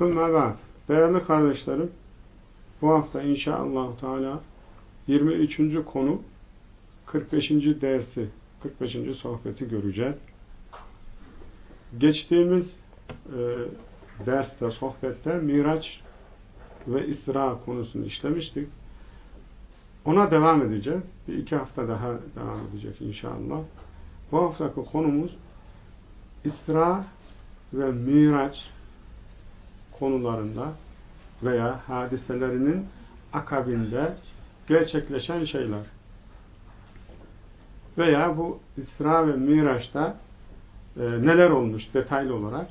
Hümmebat. Değerli kardeşlerim, bu hafta inşallah Teala 23. konu 45. dersi, 45. sohbeti göreceğiz. Geçtiğimiz e, derste, sohbette Miraç ve İsra konusunu işlemiştik. Ona devam edeceğiz. Bir iki hafta daha devam edecek inşallah. Bu haftaki konumuz İsra ve Miraç konularında veya hadiselerinin akabinde gerçekleşen şeyler. Veya bu İsra ve Miraç'ta e, neler olmuş detaylı olarak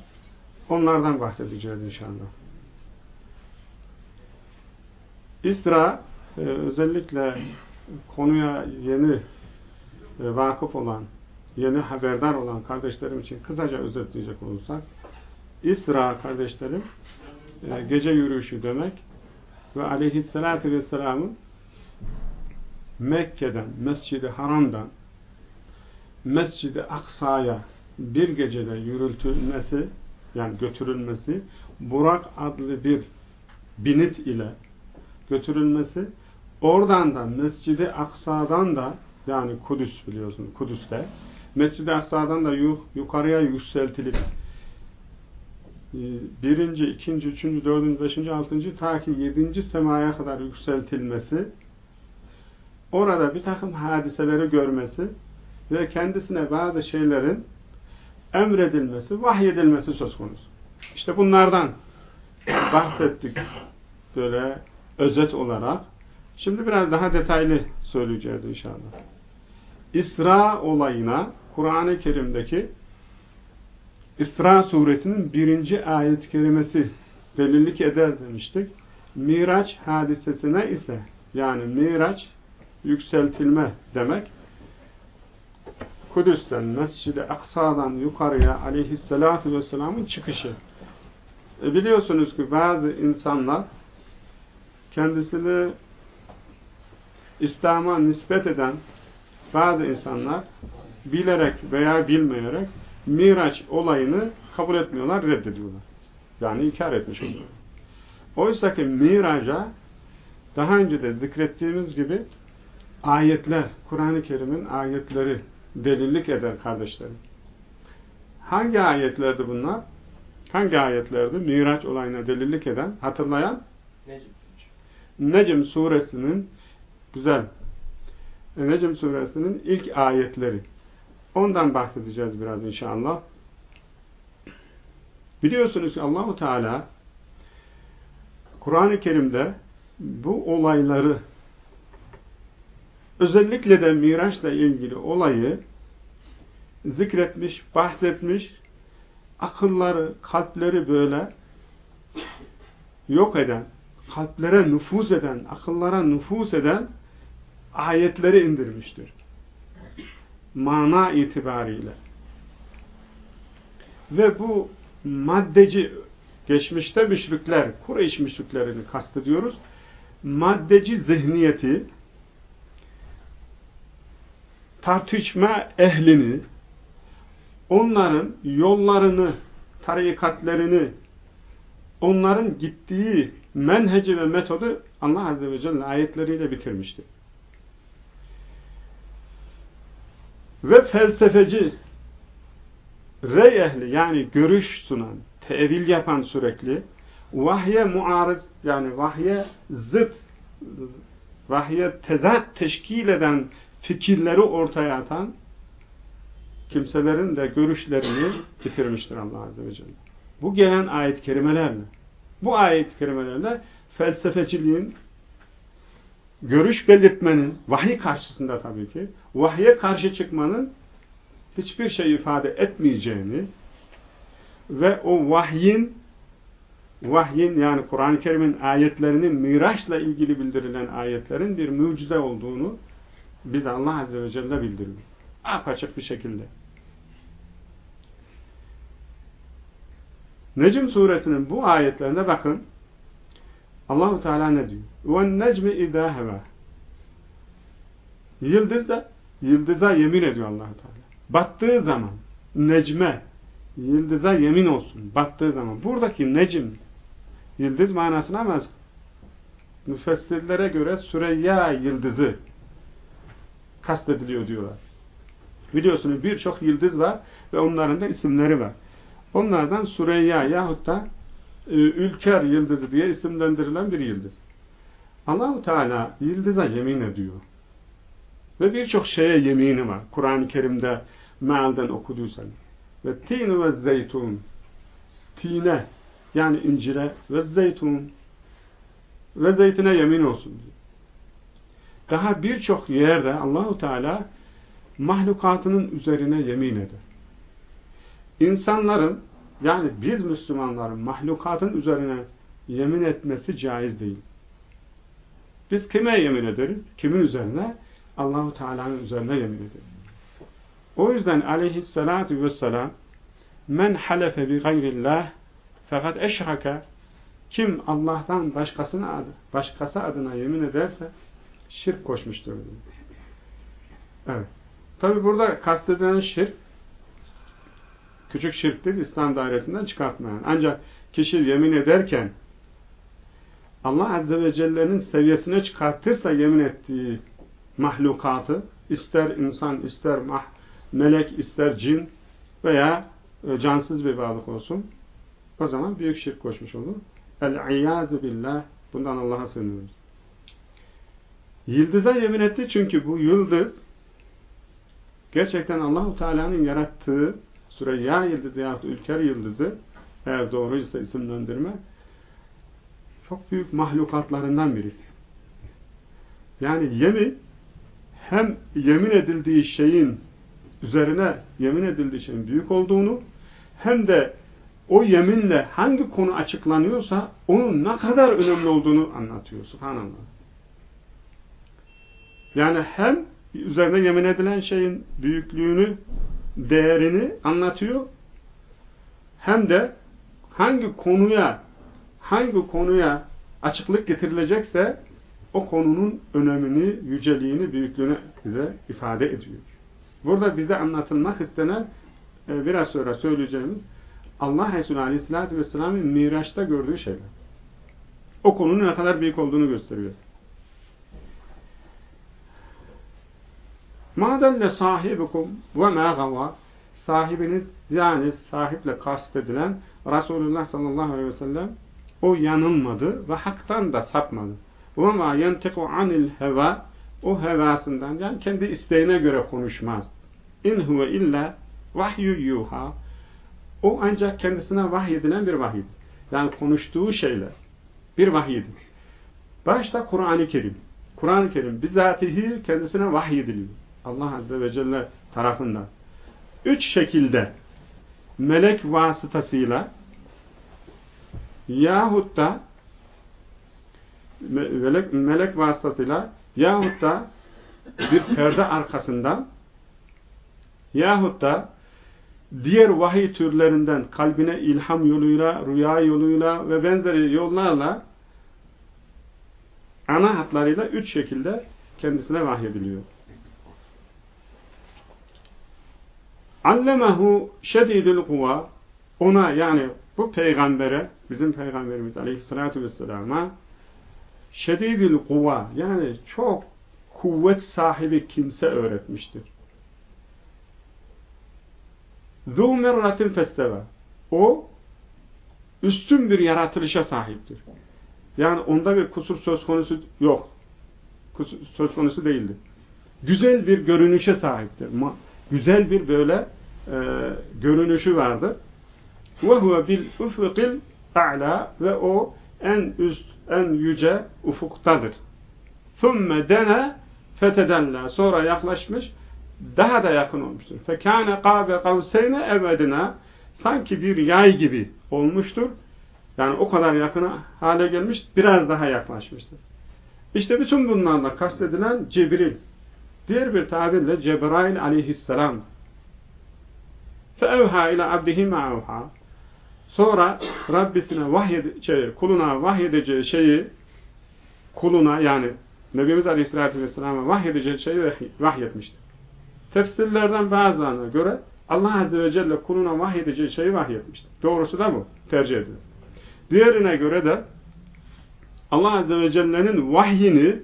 onlardan bahsedeceğiz inşallah. İsra e, özellikle konuya yeni e, vakıf olan, yeni haberdar olan kardeşlerim için kısaca özetleyecek olursak İsra kardeşlerim e, gece yürüyüşü demek ve aleyhissalatü vesselamın Mekke'den, Mescid-i Haram'dan Mescid-i Aksa'ya bir gecede yürütülmesi yani götürülmesi Burak adlı bir binit ile götürülmesi oradan da Mescid-i Aksa'dan da yani Kudüs biliyorsunuz Kudüs'te Mescid-i Aksa'dan da yukarıya yükseltilip birinci, ikinci, üçüncü, dördüncü, beşinci, altıncı ta ki yedinci semaya kadar yükseltilmesi orada bir takım hadiseleri görmesi ve kendisine bazı şeylerin emredilmesi, vahyedilmesi söz konusu. İşte bunlardan bahsettik böyle özet olarak. Şimdi biraz daha detaylı söyleyeceğiz inşallah. İsra olayına Kur'an-ı Kerim'deki İsra suresinin birinci ayet kelimesi delillik eder demiştik. Miraç hadisesine ise yani Miraç yükseltilme demek. Kudüs'ten, Mescid-i Aksa'dan yukarıya aleyhissalatü vesselamın çıkışı. E biliyorsunuz ki bazı insanlar kendisini İslam'a nispet eden bazı insanlar bilerek veya bilmeyerek Miraç olayını kabul etmiyorlar, reddediyorlar. Yani inkar etmiş oluyor. Oysa ki Miraç'a daha önce de zikrettiğimiz gibi ayetler, Kur'an-ı Kerim'in ayetleri delillik eder kardeşlerim. Hangi ayetlerdi bunlar? Hangi ayetlerdi? Miraç olayına delillik eden, hatırlayan? Necm. Necm suresinin güzel Necm suresinin ilk ayetleri. Ondan bahsedeceğiz biraz inşallah. Biliyorsunuz ki Allahu Teala Kur'an-ı Kerim'de bu olayları özellikle de Miraç'la ilgili olayı zikretmiş, bahsetmiş, akılları, kalpleri böyle yok eden, kalplere nüfuz eden, akıllara nüfuz eden ayetleri indirmiştir. Mana itibariyle. Ve bu maddeci geçmişte müşrikler, Kureyş müşriklerini kastediyoruz. Maddeci zihniyeti tartışma ehlini onların yollarını, tarikatlarını onların gittiği menheci ve metodu Allah Azze ve Celle ayetleriyle bitirmişti. Ve felsefeci rey ehli yani görüş sunan, tevil yapan sürekli vahye muarız yani vahye zıt vahye tezat teşkil eden fikirleri ortaya atan kimselerin de görüşlerini bitirmiştir Allah Azze ve Celle. Bu gelen ayet-i kerimelerle bu ayet-i kerimelerle felsefeciliğin görüş belirtmenin vahiy karşısında tabii ki vahye karşı çıkmanın hiçbir şey ifade etmeyeceğini ve o vahyin vahyin yani Kur'an-ı Kerim'in ayetlerinin Miraç'la ilgili bildirilen ayetlerin bir mucize olduğunu bize Allah Azze ve Celle bildiriyor. Apaçık bir şekilde. Necm suresinin bu ayetlerine bakın. Allahu Teala ne diyor? Ve necmi izâ hevâ. Yıldız da yıldıza yemin ediyor Allahu Teala. Battığı zaman necme yıldıza yemin olsun battığı zaman. Buradaki necim yıldız manasına ama müfessirlere göre Süreyya yıldızı kastediliyor diyorlar. Biliyorsunuz birçok yıldız var ve onların da isimleri var. Onlardan Süreyya yahut da Ülker yıldızı diye isimlendirilen bir yıldız. Allahu Teala yıldıza yemin ediyor. Ve birçok şeye yemini var. Kur'an-ı Kerim'de mealden okuduysan. Ve tin ve zeytun. Tine yani incire ve zeytun ve zeytine yemin olsun diyor. Daha birçok yerde Allahu Teala mahlukatının üzerine yemin eder. İnsanların yani biz Müslümanların mahlukatın üzerine yemin etmesi caiz değil. Biz kime yemin ederiz? Kimin üzerine? Allahu Teala'nın üzerine yemin ederiz. O yüzden aleyhissalatu vesselam men halefe bi gayrillah fakat eşraka kim Allah'tan başkasına adı, başkası adına yemin ederse şirk koşmuştur. Evet. Tabi burada kastedilen şirk küçük şirktir İslam dairesinden çıkartmayan. Ancak kişi yemin ederken Allah Azze ve Celle'nin seviyesine çıkartırsa yemin ettiği mahlukatı ister insan, ister mah, melek, ister cin veya e, cansız bir varlık olsun o zaman büyük şirk koşmuş olur. El-İyyâzu billah bundan Allah'a sığınıyoruz. Yıldıza yemin etti çünkü bu yıldız gerçekten Allahu Teala'nın yarattığı Süreyya yıldızı yahut Ülker yıldızı eğer doğruysa isimlendirme çok büyük mahlukatlarından birisi. Yani yemin hem yemin edildiği şeyin üzerine yemin edildiği şeyin büyük olduğunu hem de o yeminle hangi konu açıklanıyorsa onun ne kadar önemli olduğunu anlatıyor. Subhanallah. Yani hem üzerine yemin edilen şeyin büyüklüğünü, değerini anlatıyor. Hem de hangi konuya hangi konuya açıklık getirilecekse o konunun önemini, yüceliğini, büyüklüğünü bize ifade ediyor. Burada bize anlatılmak istenen e, biraz sonra söyleyeceğimiz Allah Resulü Aleyhisselatü Vesselam'ın Miraç'ta gördüğü şeyler. O konunun ne kadar büyük olduğunu gösteriyor. Madelle sahibukum ve ma gava sahibiniz yani sahiple kastedilen Resulullah sallallahu aleyhi ve sellem o yanılmadı ve haktan da sapmadı. Ve ma yantiku anil heva o hevasından yani kendi isteğine göre konuşmaz. İn huve illa vahyu yuha o ancak kendisine vahyedilen bir vahiy. Yani konuştuğu şeyler bir vahiydir. Başta Kur'an-ı Kerim. Kur'an-ı Kerim bizatihi kendisine vahyediliyor. Allah Azze ve Celle tarafından. Üç şekilde melek vasıtasıyla yahut da melek, melek vasıtasıyla yahut da bir perde arkasından yahut da diğer vahiy türlerinden kalbine ilham yoluyla, rüya yoluyla ve benzeri yollarla ana hatlarıyla üç şekilde kendisine vahyediliyor. Allemehu şedidül kuva ona yani bu peygambere bizim peygamberimiz aleyhissalatu vesselama şedidül kuva yani çok kuvvet sahibi kimse öğretmiştir. Zû merratin festeva o üstün bir yaratılışa sahiptir. Yani onda bir kusur söz konusu yok. Kusur söz konusu değildir. Güzel bir görünüşe sahiptir. Güzel bir böyle e, görünüşü huve bil ufukil a'la ve o en üst, en yüce ufuktadır. Thumme dene fetedella. Sonra yaklaşmış, daha da yakın olmuştur. Fekâne kâbe kavseyne ebedine sanki bir yay gibi olmuştur. Yani o kadar yakın hale gelmiş, biraz daha yaklaşmıştır. İşte bütün bunlarla kastedilen Cibril. Diğer bir tabirle Cebrail aleyhisselam. فَاَوْهَا ile abdihi مَعُوهَا Sonra Rabbisine vahyede, şey, kuluna vahyedeceği şeyi kuluna yani Nebimiz Aleyhisselatü Vesselam'a vahyedeceği şeyi vahyetmiştir. Tefsirlerden bazılarına göre Allah Azze ve Celle kuluna vahyedeceği şeyi vahyetmiştir. Doğrusu da bu. Tercih edilir. Diğerine göre de Allah Azze ve Celle'nin vahyini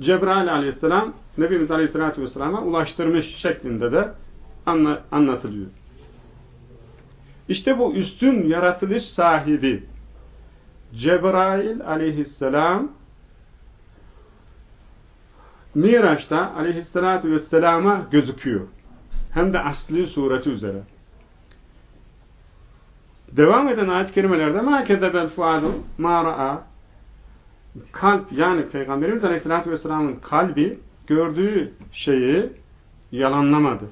Cebrail Aleyhisselam Nebimiz Aleyhisselatü Vesselam'a ulaştırmış şeklinde de anlatılıyor. İşte bu üstün yaratılış sahibi Cebrail aleyhisselam Miraç'ta aleyhissalatü vesselama gözüküyor. Hem de asli sureti üzere. Devam eden ayet-i kerimelerde مَا كَذَبَ الْفُعَادُ مَا رَأَى Kalp yani Peygamberimiz Aleyhisselatü Vesselam'ın kalbi gördüğü şeyi yalanlamadı.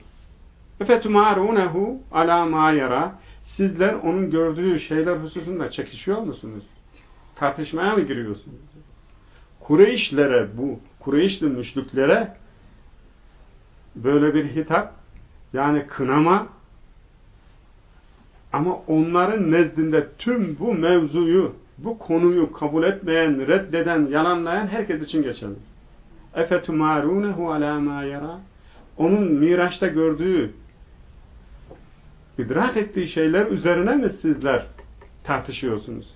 اَفَتُمَارُونَهُ عَلَى مَا يَرَى Sizler onun gördüğü şeyler hususunda çekişiyor musunuz? Tartışmaya mı giriyorsunuz? Kureyşlere bu, Kureyşli müşriklere böyle bir hitap yani kınama ama onların nezdinde tüm bu mevzuyu, bu konuyu kabul etmeyen, reddeden, yalanlayan herkes için geçerli. اَفَتُمَارُونَهُ عَلَى مَا يَرَى Onun Miraç'ta gördüğü idrak ettiği şeyler üzerine mi sizler tartışıyorsunuz?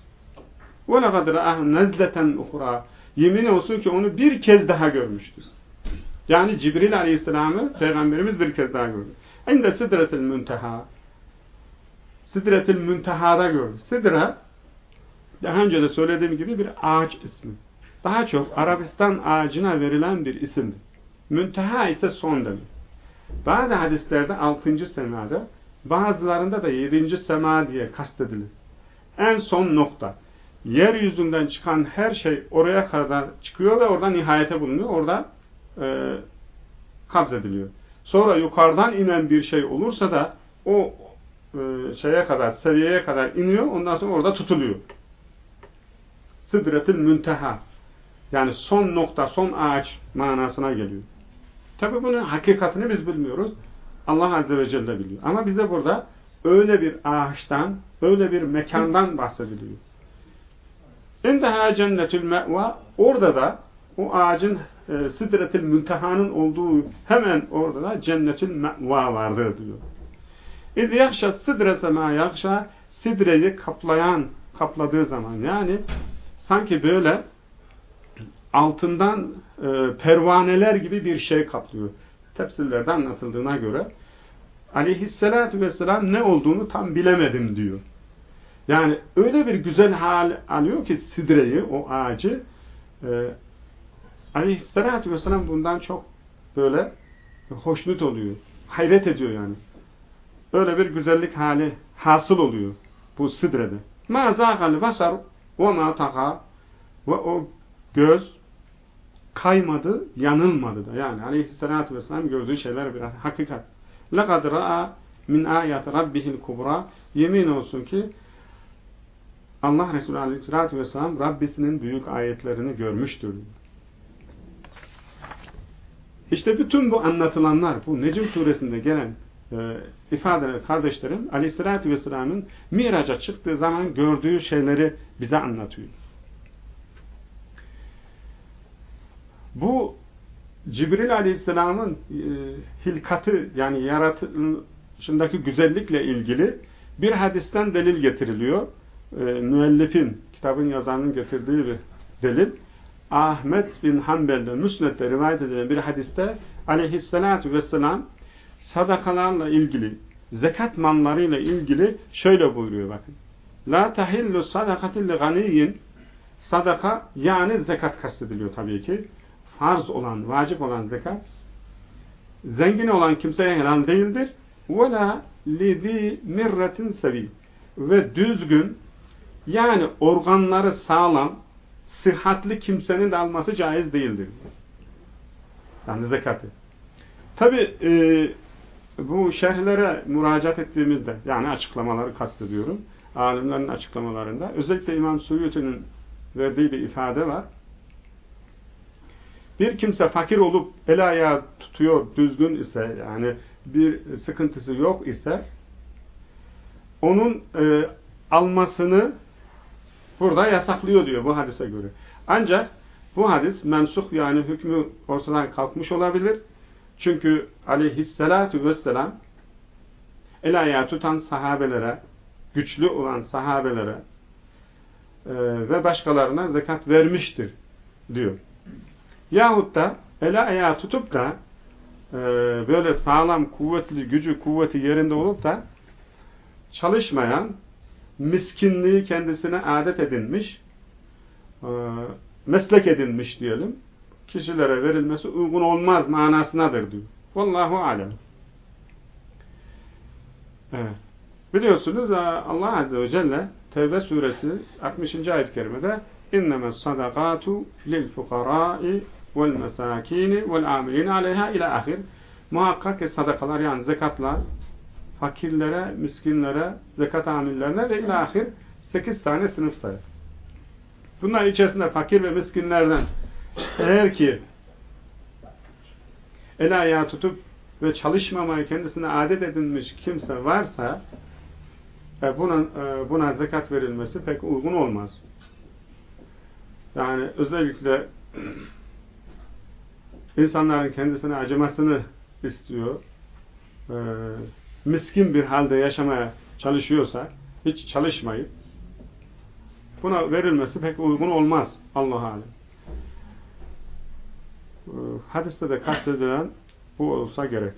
وَلَقَدْ رَأَهُ نَزْلَةً اُخْرَى Yemin olsun ki onu bir kez daha görmüştür. Yani Cibril Aleyhisselam'ı Peygamberimiz bir kez daha gördü. İnde sidretil münteha Sidretil müntehada gördü. Sidre daha önce de söylediğim gibi bir ağaç ismi. Daha çok Arabistan ağacına verilen bir isimdir. Münteha ise son demek. Bazı hadislerde altıncı semada Bazılarında da yedinci sema diye kastedilir. En son nokta. Yeryüzünden çıkan her şey oraya kadar çıkıyor ve oradan nihayete bulunuyor. Orada e, kabzediliyor. Sonra yukarıdan inen bir şey olursa da o e, şeye kadar, seviyeye kadar iniyor. Ondan sonra orada tutuluyor. Sıdretil münteha. Yani son nokta, son ağaç manasına geliyor. Tabi bunun hakikatini biz bilmiyoruz. Allah Azze ve Celle biliyor. Ama bize burada öyle bir ağaçtan, öyle bir mekandan bahsediliyor. İndeha cennetül me'va orada da o ağacın e, sidretil müntehanın olduğu hemen orada da cennetül me'va vardır diyor. İz yakşa sidrese ma yakşa sidreyi kaplayan, kapladığı zaman yani sanki böyle altından e, pervaneler gibi bir şey kaplıyor tefsirlerde anlatıldığına göre aleyhissalatü vesselam ne olduğunu tam bilemedim diyor. Yani öyle bir güzel hal alıyor ki sidreyi, o ağacı e, aleyhissalatü vesselam bundan çok böyle hoşnut oluyor. Hayret ediyor yani. Öyle bir güzellik hali hasıl oluyor bu sidrede. Ma zâgal basar ve ma taka ve o göz kaymadı, yanılmadı da. Yani aleyhissalatü vesselam gördüğü şeyler bir hakikat. لَقَدْ رَأَى min ayat rabbihil kubra yemin olsun ki Allah Resulü Aleyhisselatü Vesselam Rabbisinin büyük ayetlerini görmüştür. İşte bütün bu anlatılanlar, bu Necim suresinde gelen e, ifadeler kardeşlerim Aleyhisselatü Vesselam'ın miraca çıktığı zaman gördüğü şeyleri bize anlatıyor. Bu Cibril Aleyhisselam'ın e, hilkatı yani yaratışındaki güzellikle ilgili bir hadisten delil getiriliyor. E, müellifin, kitabın yazarının getirdiği bir delil. Ahmet bin Hanbel'de, Müsned'de rivayet edilen bir hadiste aleyhissalatü vesselam sadakalarla ilgili, zekat mallarıyla ilgili şöyle buyuruyor bakın. La tahillu sadakatilli ganiyin sadaka yani zekat kastediliyor tabii ki. Farz olan, vacip olan zekat zengin olan kimseye helal değildir. Ve la lidi mirretin sevi ve düzgün yani organları sağlam sıhhatli kimsenin de alması caiz değildir. Yani zekatı. Tabi e, bu şerhlere müracaat ettiğimizde yani açıklamaları kastediyorum. Alimlerin açıklamalarında özellikle İmam Suyuti'nin verdiği bir ifade var. Bir kimse fakir olup el ayağı tutuyor düzgün ise yani bir sıkıntısı yok ise onun e, almasını burada yasaklıyor diyor bu hadise göre. Ancak bu hadis mensuh yani hükmü ortadan kalkmış olabilir. Çünkü aleyhissalatu vesselam el ayağı tutan sahabelere, güçlü olan sahabelere e, ve başkalarına zekat vermiştir diyor. Yahut da el ayağı tutup da e, böyle sağlam, kuvvetli, gücü, kuvveti yerinde olup da çalışmayan, miskinliği kendisine adet edinmiş, e, meslek edinmiş diyelim, kişilere verilmesi uygun olmaz manasınadır diyor. Vallahu alem. Evet. Biliyorsunuz e, Allah Azze ve Celle Tevbe suresi 60. ayet-i kerimede اِنَّمَا الصَّدَقَاتُ لِلْفُقَرَاءِ وَالْمَسَاكِينِ وَالْعَامِلِينَ عَلَيْهَا ila ahir. Muhakkak ki sadakalar yani zekatlar fakirlere, miskinlere, zekat amillerine ve ilahir 8 tane sınıf sayar. Bunlar içerisinde fakir ve miskinlerden eğer ki el ayağı tutup ve çalışmamayı kendisine adet edinmiş kimse varsa e, buna, e, buna zekat verilmesi pek uygun olmaz. Yani özellikle insanların kendisine acımasını istiyor. E, miskin bir halde yaşamaya çalışıyorsa hiç çalışmayıp buna verilmesi pek uygun olmaz Allah alem. Ee, hadiste de kastedilen bu olsa gerek.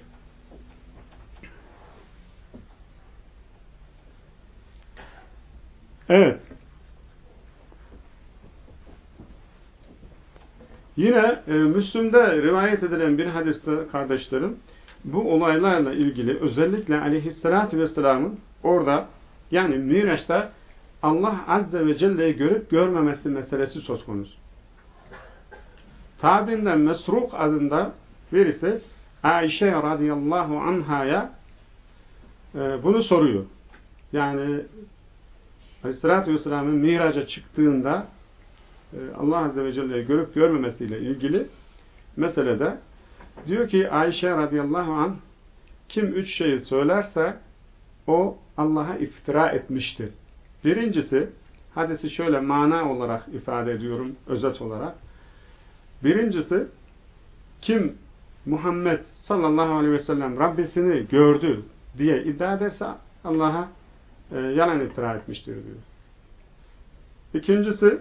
Evet. Yine e, Müslüm'de rivayet edilen bir hadiste kardeşlerim bu olaylarla ilgili özellikle aleyhissalatü vesselamın orada yani Miraç'ta Allah Azze ve Celle'yi görüp görmemesi meselesi söz konusu. Tabinden Mesruk adında birisi Ayşe radıyallahu anhaya e, bunu soruyor. Yani Aleyhisselatü Vesselam'ın miraca çıktığında e, Allah Azze ve Celle'yi görüp görmemesiyle ilgili meselede Diyor ki Ayşe radıyallahu an kim üç şeyi söylerse o Allah'a iftira etmiştir. Birincisi hadisi şöyle mana olarak ifade ediyorum özet olarak. Birincisi kim Muhammed sallallahu aleyhi ve sellem Rabbisini gördü diye iddia ederse Allah'a e, yalan iftira etmiştir diyor. İkincisi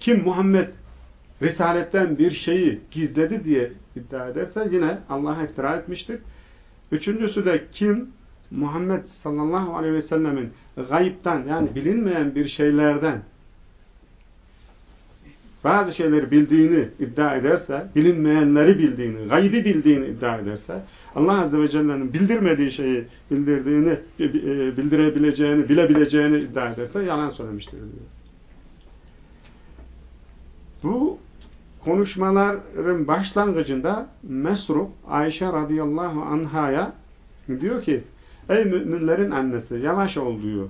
kim Muhammed Risaletten bir şeyi gizledi diye iddia ederse yine Allah'a iftira etmiştir. Üçüncüsü de kim Muhammed sallallahu aleyhi ve sellemin gayipten yani bilinmeyen bir şeylerden bazı şeyleri bildiğini iddia ederse, bilinmeyenleri bildiğini, gaybi bildiğini iddia ederse, Allah Azze ve Celle'nin bildirmediği şeyi bildirdiğini, e, bildirebileceğini, bilebileceğini iddia ederse yalan söylemiştir diyor. Bu konuşmaların başlangıcında Mesruk Ayşe radıyallahu anhaya diyor ki ey müminlerin annesi yavaş ol diyor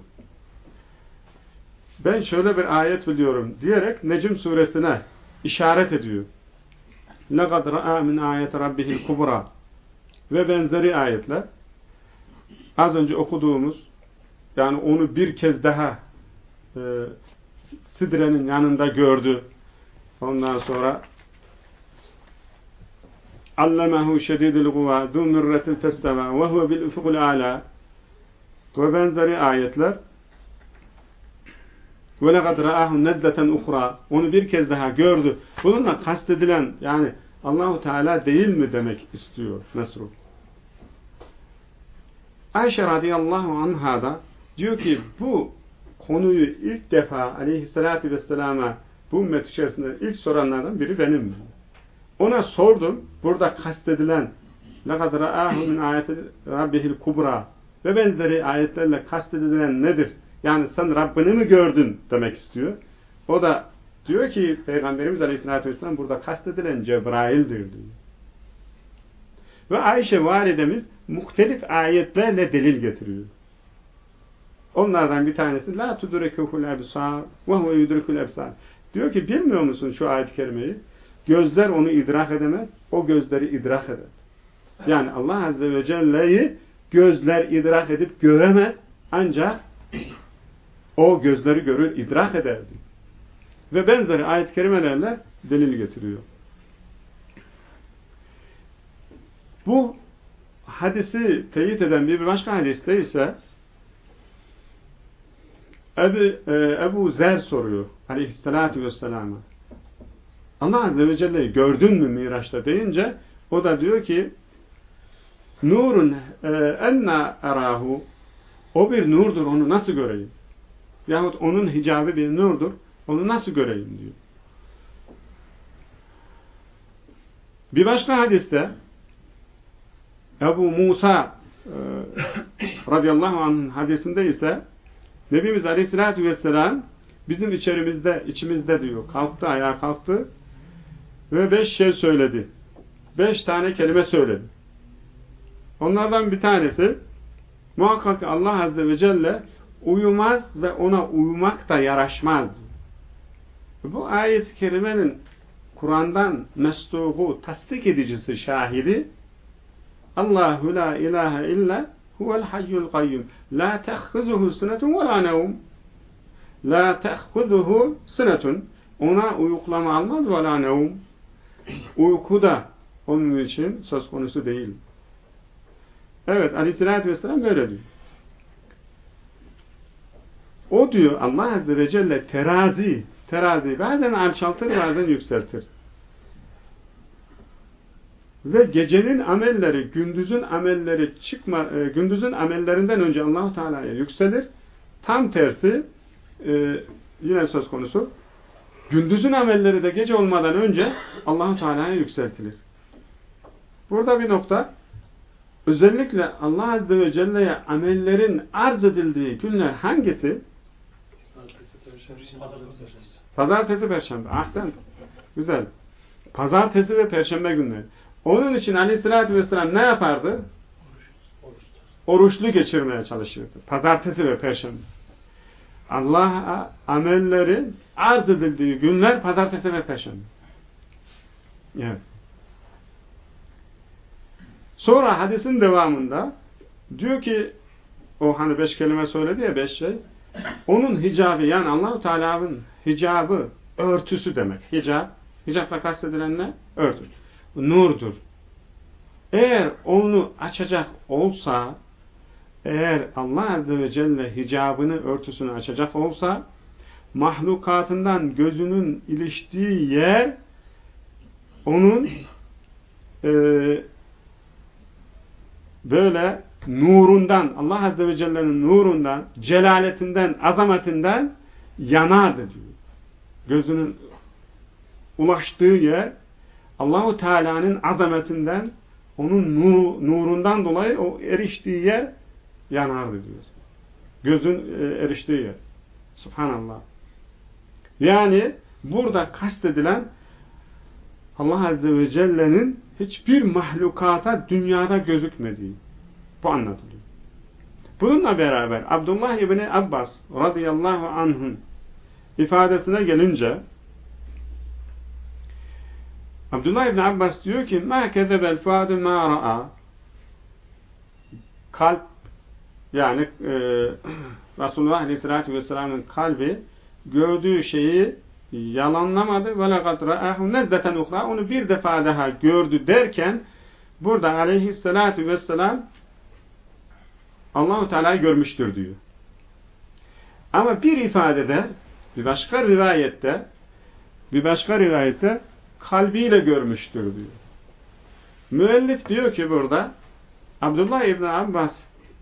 Ben şöyle bir ayet biliyorum diyerek Necim suresine işaret ediyor. لَقَدْ رَآ مِنْ آيَةِ رَبِّهِ الْكُبْرَى ve benzeri ayetler az önce okuduğumuz yani onu bir kez daha e, Sidre'nin yanında gördü. Ondan sonra Allemehu şedidül guva du mürretin festeva ve huve bil ufukul ala ve benzeri ayetler ve lekad ra'ahu nezzleten uhra onu bir kez daha gördü. Bununla kastedilen yani Allahu Teala değil mi demek istiyor Mesrur. Ayşe radıyallahu anha da diyor ki bu konuyu ilk defa aleyhissalatü vesselama bu ümmet içerisinde ilk soranlardan biri benim. Ona sordum. Burada kastedilen لَقَدْ رَآهُ مِنْ آيَةِ رَبِّهِ kubra ve benzeri ayetlerle kastedilen nedir? Yani sen Rabbini mi gördün demek istiyor. O da diyor ki Peygamberimiz Aleyhisselatü Vesselam burada kastedilen Cebrail'dir diyor. Ve Ayşe validemiz muhtelif ayetlerle delil getiriyor. Onlardan bir tanesi la tudrikuhul ebsar ve huve yudrikul ebsar. Diyor ki bilmiyor musun şu ayet-i kerimeyi? Gözler onu idrak edemez, o gözleri idrak eder. Yani Allah Azze ve Celle'yi gözler idrak edip göremez ancak o gözleri görür, idrak ederdi. Ve benzeri ayet-i kerimelerle delil getiriyor. Bu hadisi teyit eden bir başka hadiste ise Ebu, e, Ebu Zer soruyor aleyhissalatü vesselam'a. Allah Azze ve Celle'yi gördün mü Miraç'ta deyince o da diyor ki Nurun e, enna erahu o bir nurdur onu nasıl göreyim? Yahut onun hicabı bir nurdur onu nasıl göreyim diyor. Bir başka hadiste Ebu Musa e, radıyallahu anh'ın hadisinde ise Nebimiz aleyhissalatü vesselam bizim içerimizde, içimizde diyor. Kalktı, ayağa kalktı ve beş şey söyledi. Beş tane kelime söyledi. Onlardan bir tanesi muhakkak Allah Azze ve Celle uyumaz ve ona uyumak da yaraşmaz. Bu ayet-i kerimenin Kur'an'dan mestuğu, tasdik edicisi, şahidi Allahu la ilahe illa huvel hayyul kayyum la tehhuzuhu sınetun ve la nevm la tehhuzuhu sınetun ona uyuklama almaz ve la nevm uyku da onun için söz konusu değil. Evet aleyhissalatü vesselam böyle diyor. O diyor Allah Azze ve Celle terazi, terazi bazen alçaltır bazen yükseltir. Ve gecenin amelleri, gündüzün amelleri çıkma, e, gündüzün amellerinden önce Allahu Teala'ya yükselir. Tam tersi e, yine söz konusu. Gündüzün amelleri de gece olmadan önce Allahu Teala'ya yükseltilir. Burada bir nokta özellikle Allah Azze ve Celle'ye amellerin arz edildiği günler hangisi? Pazartesi, Perşembe. Ahsen. Güzel. Pazartesi ve Perşembe günleri. Onun için Aleyhisselatü Vesselam ne yapardı? Oruçlu geçirmeye çalışırdı. Pazartesi ve Perşembe. Allah amellerin arz edildiği günler pazartesi ve perşembe. Evet. Sonra hadisin devamında diyor ki o hani beş kelime söyledi ya beş şey onun hicabı yani Allahu Teala'nın hicabı örtüsü demek. Hicab hicapla kastedilen ne? Örtü. Nurdur. Eğer onu açacak olsa eğer Allah Azze ve Celle hicabını, örtüsünü açacak olsa mahlukatından gözünün iliştiği yer onun e, böyle nurundan, Allah Azze ve Celle'nin nurundan, celaletinden, azametinden yanardı diyor. Gözünün ulaştığı yer Allahu Teala'nın azametinden, onun nurundan dolayı o eriştiği yer yanardı diyor. Gözün e, eriştiği yer. Subhanallah. Yani burada kastedilen Allah Azze ve Celle'nin hiçbir mahlukata dünyada gözükmediği. Bu anlatılıyor. Bununla beraber Abdullah İbni Abbas radıyallahu anh'ın ifadesine gelince Abdullah İbni Abbas diyor ki مَا كَذَبَ الْفَادُ مَا رَأَى kalp yani e, Resulullah Aleyhisselatü Vesselam'ın kalbi gördüğü şeyi yalanlamadı. Ve lekad ra'ahu nezdeten uhra. Onu bir defa daha gördü derken burada Aleyhisselatü Vesselam Allahu Teala'yı görmüştür diyor. Ama bir ifadede bir başka rivayette bir başka rivayette kalbiyle görmüştür diyor. Müellif diyor ki burada Abdullah İbni Abbas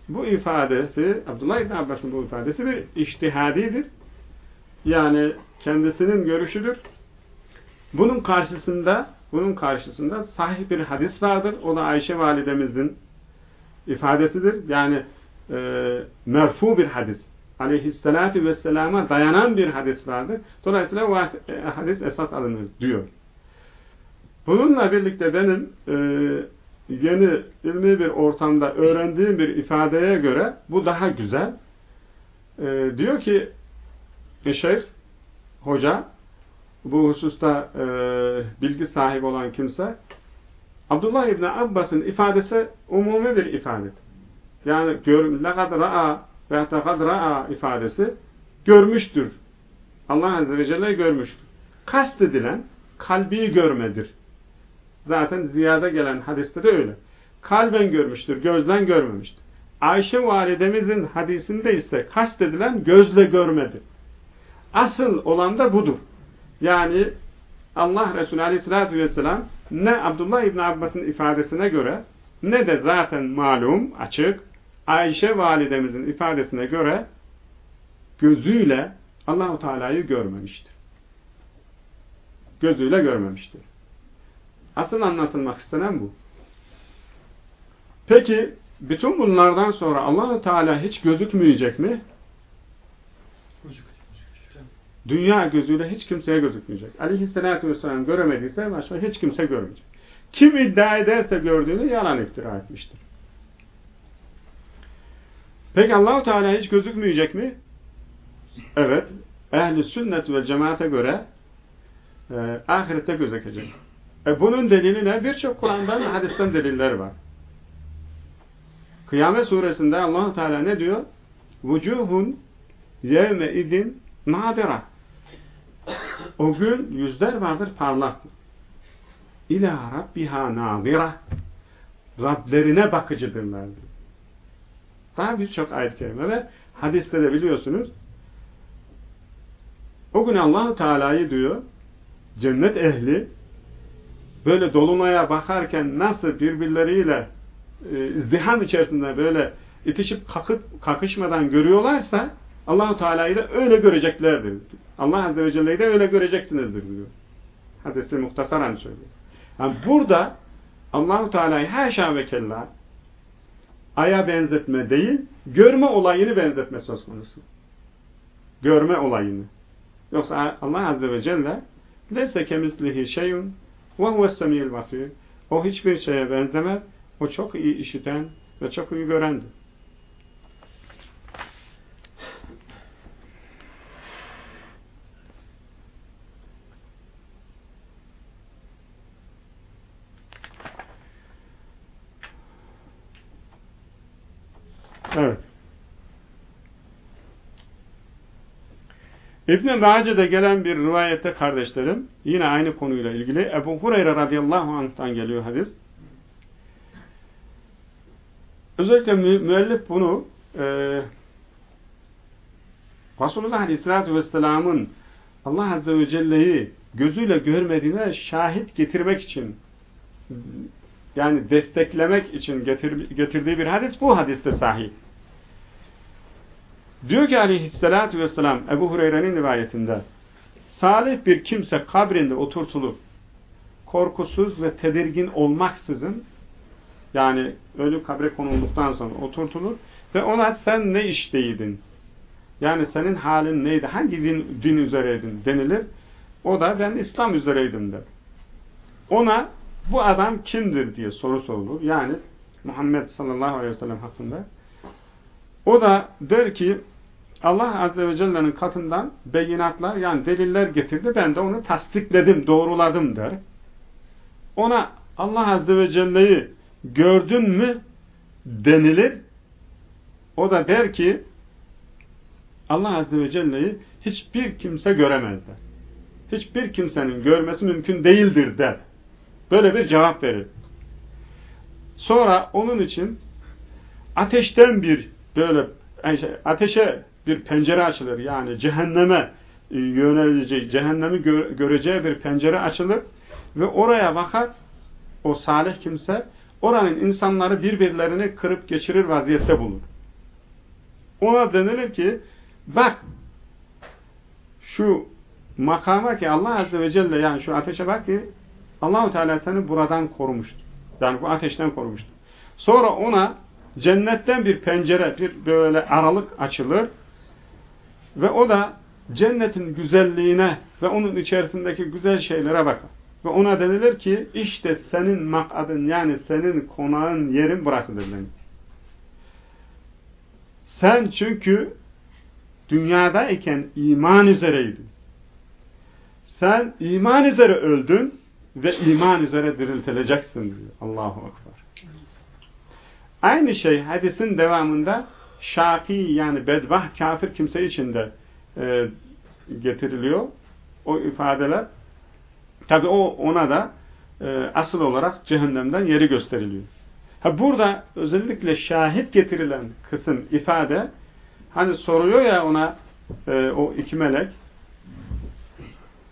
bu ifadesi Abdullah İbni Abbas'ın bu ifadesi bir iştihadidir. Yani kendisinin görüşüdür. Bunun karşısında bunun karşısında sahih bir hadis vardır. O da Ayşe validemizin ifadesidir. Yani e, merfu bir hadis. Aleyhisselatü vesselama dayanan bir hadis vardır. Dolayısıyla o hadis esas alınır diyor. Bununla birlikte benim e, yeni ilmi bir ortamda öğrendiğim bir ifadeye göre bu daha güzel. E, diyor ki Şeyh Hoca bu hususta e, bilgi sahibi olan kimse Abdullah İbni Abbas'ın ifadesi umumi bir ifadedir. Yani gör, lekad ra'a ve tekad ra'a ifadesi görmüştür. Allah Azze ve Celle görmüştür. Kast edilen kalbi görmedir. Zaten ziyada gelen hadiste de öyle. Kalben görmüştür, gözden görmemiştir. Ayşe validemizin hadisinde ise kast edilen gözle görmedi. Asıl olan da budur. Yani Allah Resulü aleyhissalatü vesselam ne Abdullah İbni Abbas'ın ifadesine göre ne de zaten malum, açık, Ayşe validemizin ifadesine göre gözüyle Allahu Teala'yı görmemiştir. Gözüyle görmemiştir. Asıl anlatılmak istenen bu. Peki bütün bunlardan sonra Allahu Teala hiç gözükmeyecek mi? Dünya gözüyle hiç kimseye gözükmeyecek. Aleyhisselatü Vesselam göremediyse başka hiç kimse görmeyecek. Kim iddia ederse gördüğünü yalan iftira etmiştir. Peki Allahu Teala hiç gözükmeyecek mi? Evet. Ehli sünnet ve cemaate göre e, ahirette gözükecek. E bunun delili ne? Birçok Kur'an'dan hadisten deliller var. Kıyamet suresinde allah Teala ne diyor? Vucuhun yevme idin nadira. O gün yüzler vardır parlaktır. İlâ rabbiha nadira. Rablerine bakıcıdırlar diyor. Daha birçok ayet kelime ve hadiste de biliyorsunuz o gün allah Teala'yı diyor cennet ehli böyle dolunaya bakarken nasıl birbirleriyle e, izdiham içerisinde böyle itişip kakıp, kakışmadan görüyorlarsa Allahu Teala'yı da öyle göreceklerdir. Allah Azze ve Celle'yi de öyle göreceksinizdir diyor. Hadisi muhtasaran söylüyor. Yani burada Allahu Teala'yı her şan ve kella aya benzetme değil, görme olayını benzetme söz konusu. Görme olayını. Yoksa Allah Azze ve Celle lese kemislihi şeyun ve huves basir. O hiçbir şeye benzemez. O çok iyi işiten ve çok iyi görendir. Evet. İbn-i Mace'de gelen bir rivayette kardeşlerim, yine aynı konuyla ilgili Ebu Hureyre radıyallahu anh'tan geliyor hadis. Özellikle mü müellif bunu e, Resulullah aleyhissalatü vesselamın Allah azze ve celle'yi gözüyle görmediğine şahit getirmek için yani desteklemek için getir, getirdiği bir hadis bu hadiste sahih. Diyor ki aleyhissalatü vesselam Ebu Hureyre'nin rivayetinde salih bir kimse kabrinde oturtulur korkusuz ve tedirgin olmaksızın yani ölü kabre konulduktan sonra oturtulur ve ona sen ne işteydin? Yani senin halin neydi? Hangi din, din üzereydin denilir. O da ben İslam üzereydim der. Ona bu adam kimdir diye soru sorulur. Yani Muhammed sallallahu aleyhi ve sellem hakkında. O da der ki Allah Azze ve Celle'nin katından beyinatlar yani deliller getirdi. Ben de onu tasdikledim, doğruladım der. Ona Allah Azze ve Celle'yi gördün mü denilir. O da der ki Allah Azze ve Celle'yi hiçbir kimse göremezler. Hiçbir kimsenin görmesi mümkün değildir der. Böyle bir cevap verir. Sonra onun için ateşten bir böyle ateşe bir pencere açılır. Yani cehenneme e, yöneleceği, cehennemi göreceği bir pencere açılır ve oraya bakar o salih kimse oranın insanları birbirlerini kırıp geçirir vaziyette bulur. Ona denilir ki bak şu makama ki Allah Azze ve Celle yani şu ateşe bak ki Allahu Teala seni buradan korumuştur. Yani bu ateşten korumuştur. Sonra ona cennetten bir pencere, bir böyle aralık açılır ve o da cennetin güzelliğine ve onun içerisindeki güzel şeylere bakar. Ve ona denilir ki işte senin makadın yani senin konağın yerin burasıdır denir. Sen çünkü dünyadayken iman üzereydin. Sen iman üzere öldün ve iman üzere diriltileceksin diyor. Allahu Ekber. Aynı şey hadisin devamında şaki yani bedvah kafir kimse için de e, getiriliyor. O ifadeler tabi o ona da e, asıl olarak cehennemden yeri gösteriliyor. Ha burada özellikle şahit getirilen kısım ifade hani soruyor ya ona e, o iki melek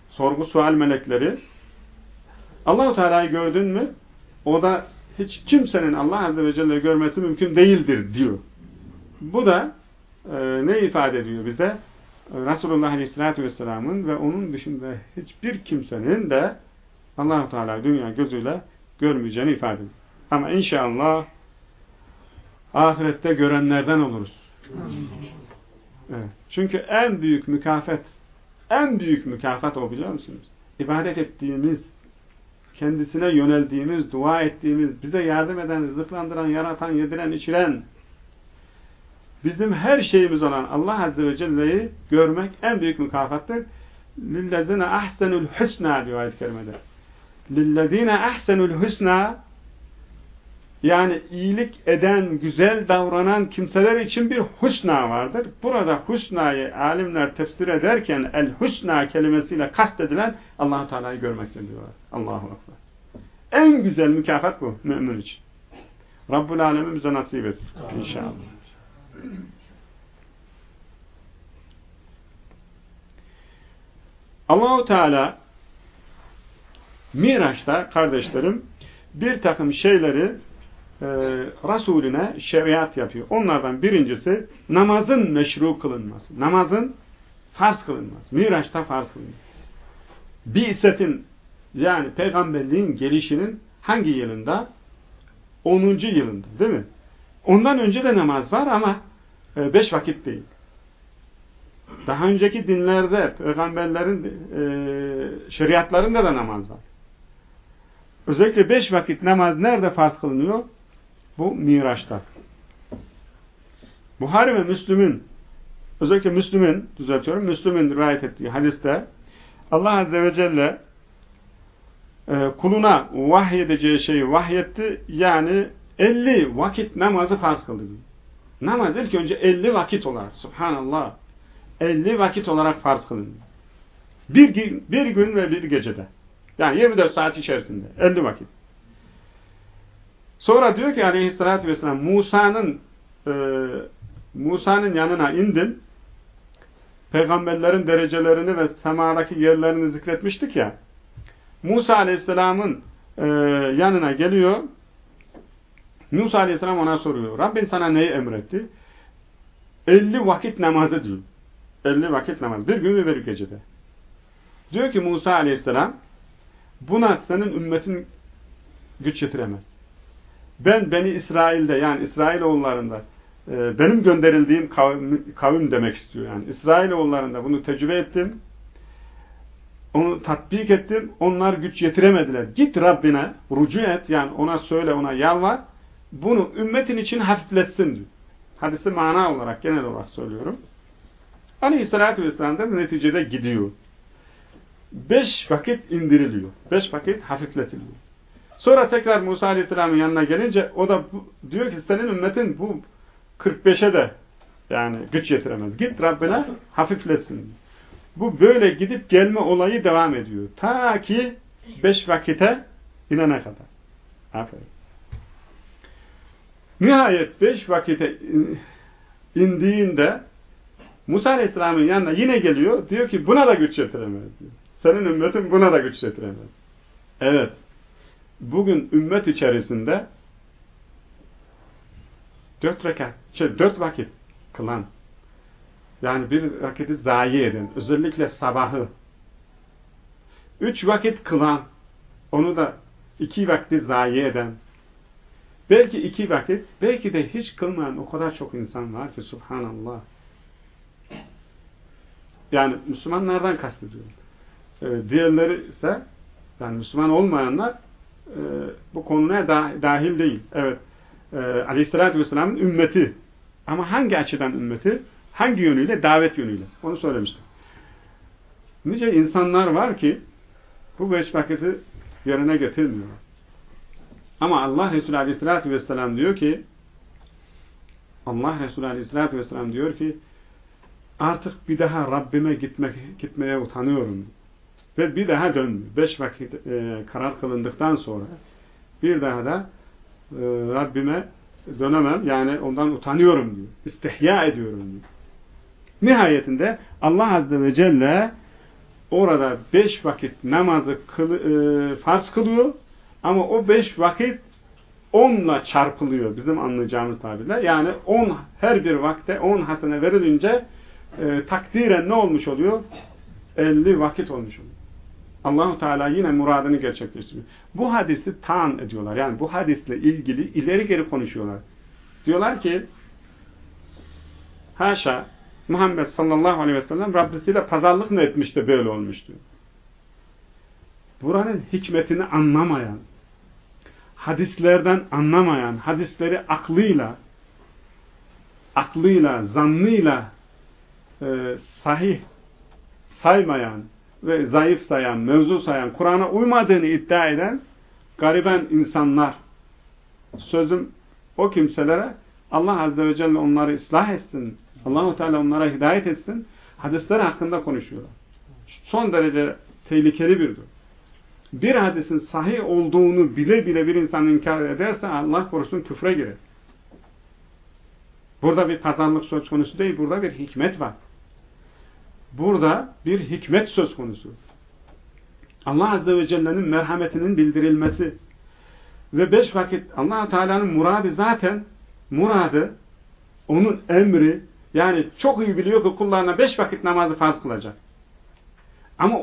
sorgu sual melekleri Allahu Teala'yı gördün mü? O da hiç kimsenin Allah Azze ve Celle görmesi mümkün değildir diyor. Bu da e, ne ifade ediyor bize? Resulullah Aleyhisselatü Vesselam'ın ve onun dışında hiçbir kimsenin de allah Teala dünya gözüyle görmeyeceğini ifade ediyor. Ama inşallah ahirette görenlerden oluruz. Evet. Çünkü en büyük mükafat en büyük mükafat o biliyor musunuz? İbadet ettiğimiz kendisine yöneldiğimiz, dua ettiğimiz, bize yardım eden, rızıklandıran, yaratan, yediren, içiren, bizim her şeyimiz olan Allah Azze ve Celle'yi görmek en büyük mükafattır. لِلَّذِينَ اَحْسَنُ الْحُسْنَى diyor ayet-i kerimede. لِلَّذِينَ اَحْسَنُ الْحُسْنَى yani iyilik eden, güzel davranan kimseler için bir husna vardır. Burada husnayı alimler tefsir ederken el husna kelimesiyle kastedilen allah Teala'yı görmektir diyorlar. Allahu Ekber. En güzel mükafat bu mümin için. Rabbul Alemin bize nasip etsin. İnşallah. Allahu Teala Miraç'ta kardeşlerim bir takım şeyleri e, Resulüne şeriat yapıyor. Onlardan birincisi namazın meşru kılınması. Namazın farz kılınması. Miraç'ta farz kılınması. Bi'setin yani peygamberliğin gelişinin hangi yılında? 10. yılında değil mi? Ondan önce de namaz var ama 5 e, vakit değil. Daha önceki dinlerde peygamberlerin e, şeriatlarında da namaz var. Özellikle beş vakit namaz nerede farz kılınıyor? Bu Miraç'ta. Buhari ve Müslüm'ün özellikle Müslüm'ün düzeltiyorum, Müslüm'ün rivayet ettiği hadiste Allah Azze ve Celle e, kuluna vahyedeceği şeyi vahyetti. Yani 50 vakit namazı farz kıldı. Namaz ilk önce 50 vakit olarak subhanallah 50 vakit olarak farz kılındı. Bir, bir gün ve bir gecede. Yani 24 saat içerisinde 50 vakit. Sonra diyor ki aleyhissalatü vesselam Musa'nın e, Musa'nın yanına indim. Peygamberlerin derecelerini ve semadaki yerlerini zikretmiştik ya. Musa aleyhisselamın e, yanına geliyor. Musa aleyhisselam ona soruyor. Rabbin sana neyi emretti? 50 vakit namazı diyor. 50 vakit namaz. Bir gün ve bir gecede. Diyor ki Musa aleyhisselam buna senin ümmetin güç yetiremez ben Beni İsrail'de yani İsrailoğullarında e, benim gönderildiğim kavim, kavim demek istiyor yani. İsrailoğullarında bunu tecrübe ettim. Onu tatbik ettim. Onlar güç yetiremediler. Git Rabbine rucu et yani ona söyle ona yalvar. Bunu ümmetin için hafifletsin diyor. Hadisi mana olarak genel olarak söylüyorum. Aleyhissalatü vesselam da neticede gidiyor. Beş vakit indiriliyor. Beş vakit hafifletiliyor. Sonra tekrar Musa Aleyhisselam'ın yanına gelince o da bu, diyor ki senin ümmetin bu 45'e de yani güç yetiremez. Git Rabbine hafifletsin. Bu böyle gidip gelme olayı devam ediyor. Ta ki beş vakite inene kadar. Aferin. Nihayet beş vakite indiğinde Musa Aleyhisselam'ın yanına yine geliyor. Diyor ki buna da güç yetiremez. Diyor. Senin ümmetin buna da güç yetiremez. Evet. Bugün ümmet içerisinde dört rekat, şey, dört vakit kılan yani bir vakiti zayi eden, özellikle sabahı üç vakit kılan onu da iki vakti zayi eden belki iki vakit belki de hiç kılmayan o kadar çok insan var ki subhanallah yani Müslümanlardan kastediyorum. Ee, diğerleri ise yani Müslüman olmayanlar e, bu konuya da, dahil değil. Evet. E, Aleyhisselatü Vesselam'ın ümmeti. Ama hangi açıdan ümmeti? Hangi yönüyle? Davet yönüyle. Onu söylemiştim. Nice insanlar var ki bu beş vakiti yerine getirmiyor. Ama Allah Resulü Aleyhisselatü Vesselam diyor ki Allah Resulü Aleyhisselatü Vesselam diyor ki artık bir daha Rabbime gitmek, gitmeye utanıyorum. Ve bir daha dönmüyor. Beş vakit e, karar kılındıktan sonra bir daha da e, Rabbime dönemem. Yani ondan utanıyorum diyor. İstihya ediyorum diyor. Nihayetinde Allah Azze ve Celle orada beş vakit namazı kıl, e, farz kılıyor ama o beş vakit onla çarpılıyor bizim anlayacağımız tabirle. Yani on her bir vakte on hasene verilince e, takdiren ne olmuş oluyor? 50 vakit olmuş oluyor. Allahu Teala yine muradını gerçekleştiriyor. Bu hadisi taan ediyorlar. Yani bu hadisle ilgili ileri geri konuşuyorlar. Diyorlar ki haşa Muhammed sallallahu aleyhi ve sellem Rabbisiyle pazarlık mı etmiş de böyle olmuştu. Buranın hikmetini anlamayan, hadislerden anlamayan, hadisleri aklıyla, aklıyla, zannıyla e, sahih saymayan ve zayıf sayan, mevzu sayan, Kur'an'a uymadığını iddia eden gariben insanlar. Sözüm o kimselere Allah Azze ve Celle onları ıslah etsin. Allahu Teala onlara hidayet etsin. Hadisler hakkında konuşuyorlar. Son derece tehlikeli bir durum. Bir hadisin sahih olduğunu bile bile bir insan inkar ederse Allah korusun küfre girer. Burada bir pazarlık söz konusu değil, burada bir hikmet var. Burada bir hikmet söz konusu. Allah Azze ve Celle'nin merhametinin bildirilmesi ve beş vakit allah Teala'nın muradı zaten muradı onun emri yani çok iyi biliyor ki kullarına beş vakit namazı farz kılacak. Ama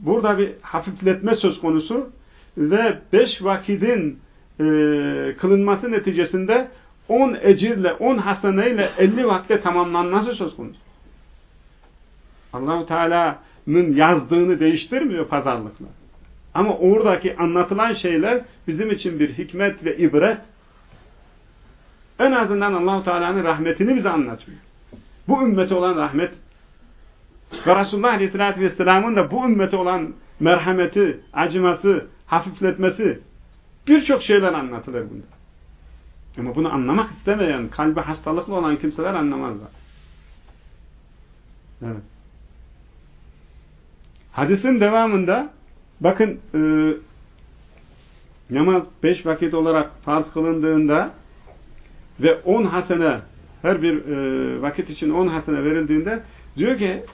burada bir hafifletme söz konusu ve beş vakitin e, kılınması neticesinde on ecirle, on haseneyle elli vakte tamamlanması söz konusu. Allahu Teala'nın yazdığını değiştirmiyor pazarlıkla. Ama oradaki anlatılan şeyler bizim için bir hikmet ve ibret. En azından Allahu Teala'nın rahmetini bize anlatıyor. Bu ümmete olan rahmet ve Resulullah Aleyhisselatü Vesselam'ın da bu ümmete olan merhameti, acıması, hafifletmesi birçok şeyler anlatılır bunda. Ama bunu anlamak istemeyen, kalbi hastalıklı olan kimseler anlamazlar. Evet. Hadisin devamında bakın e, namaz beş vakit olarak farz kılındığında ve on hasene her bir e, vakit için on hasene verildiğinde diyor ki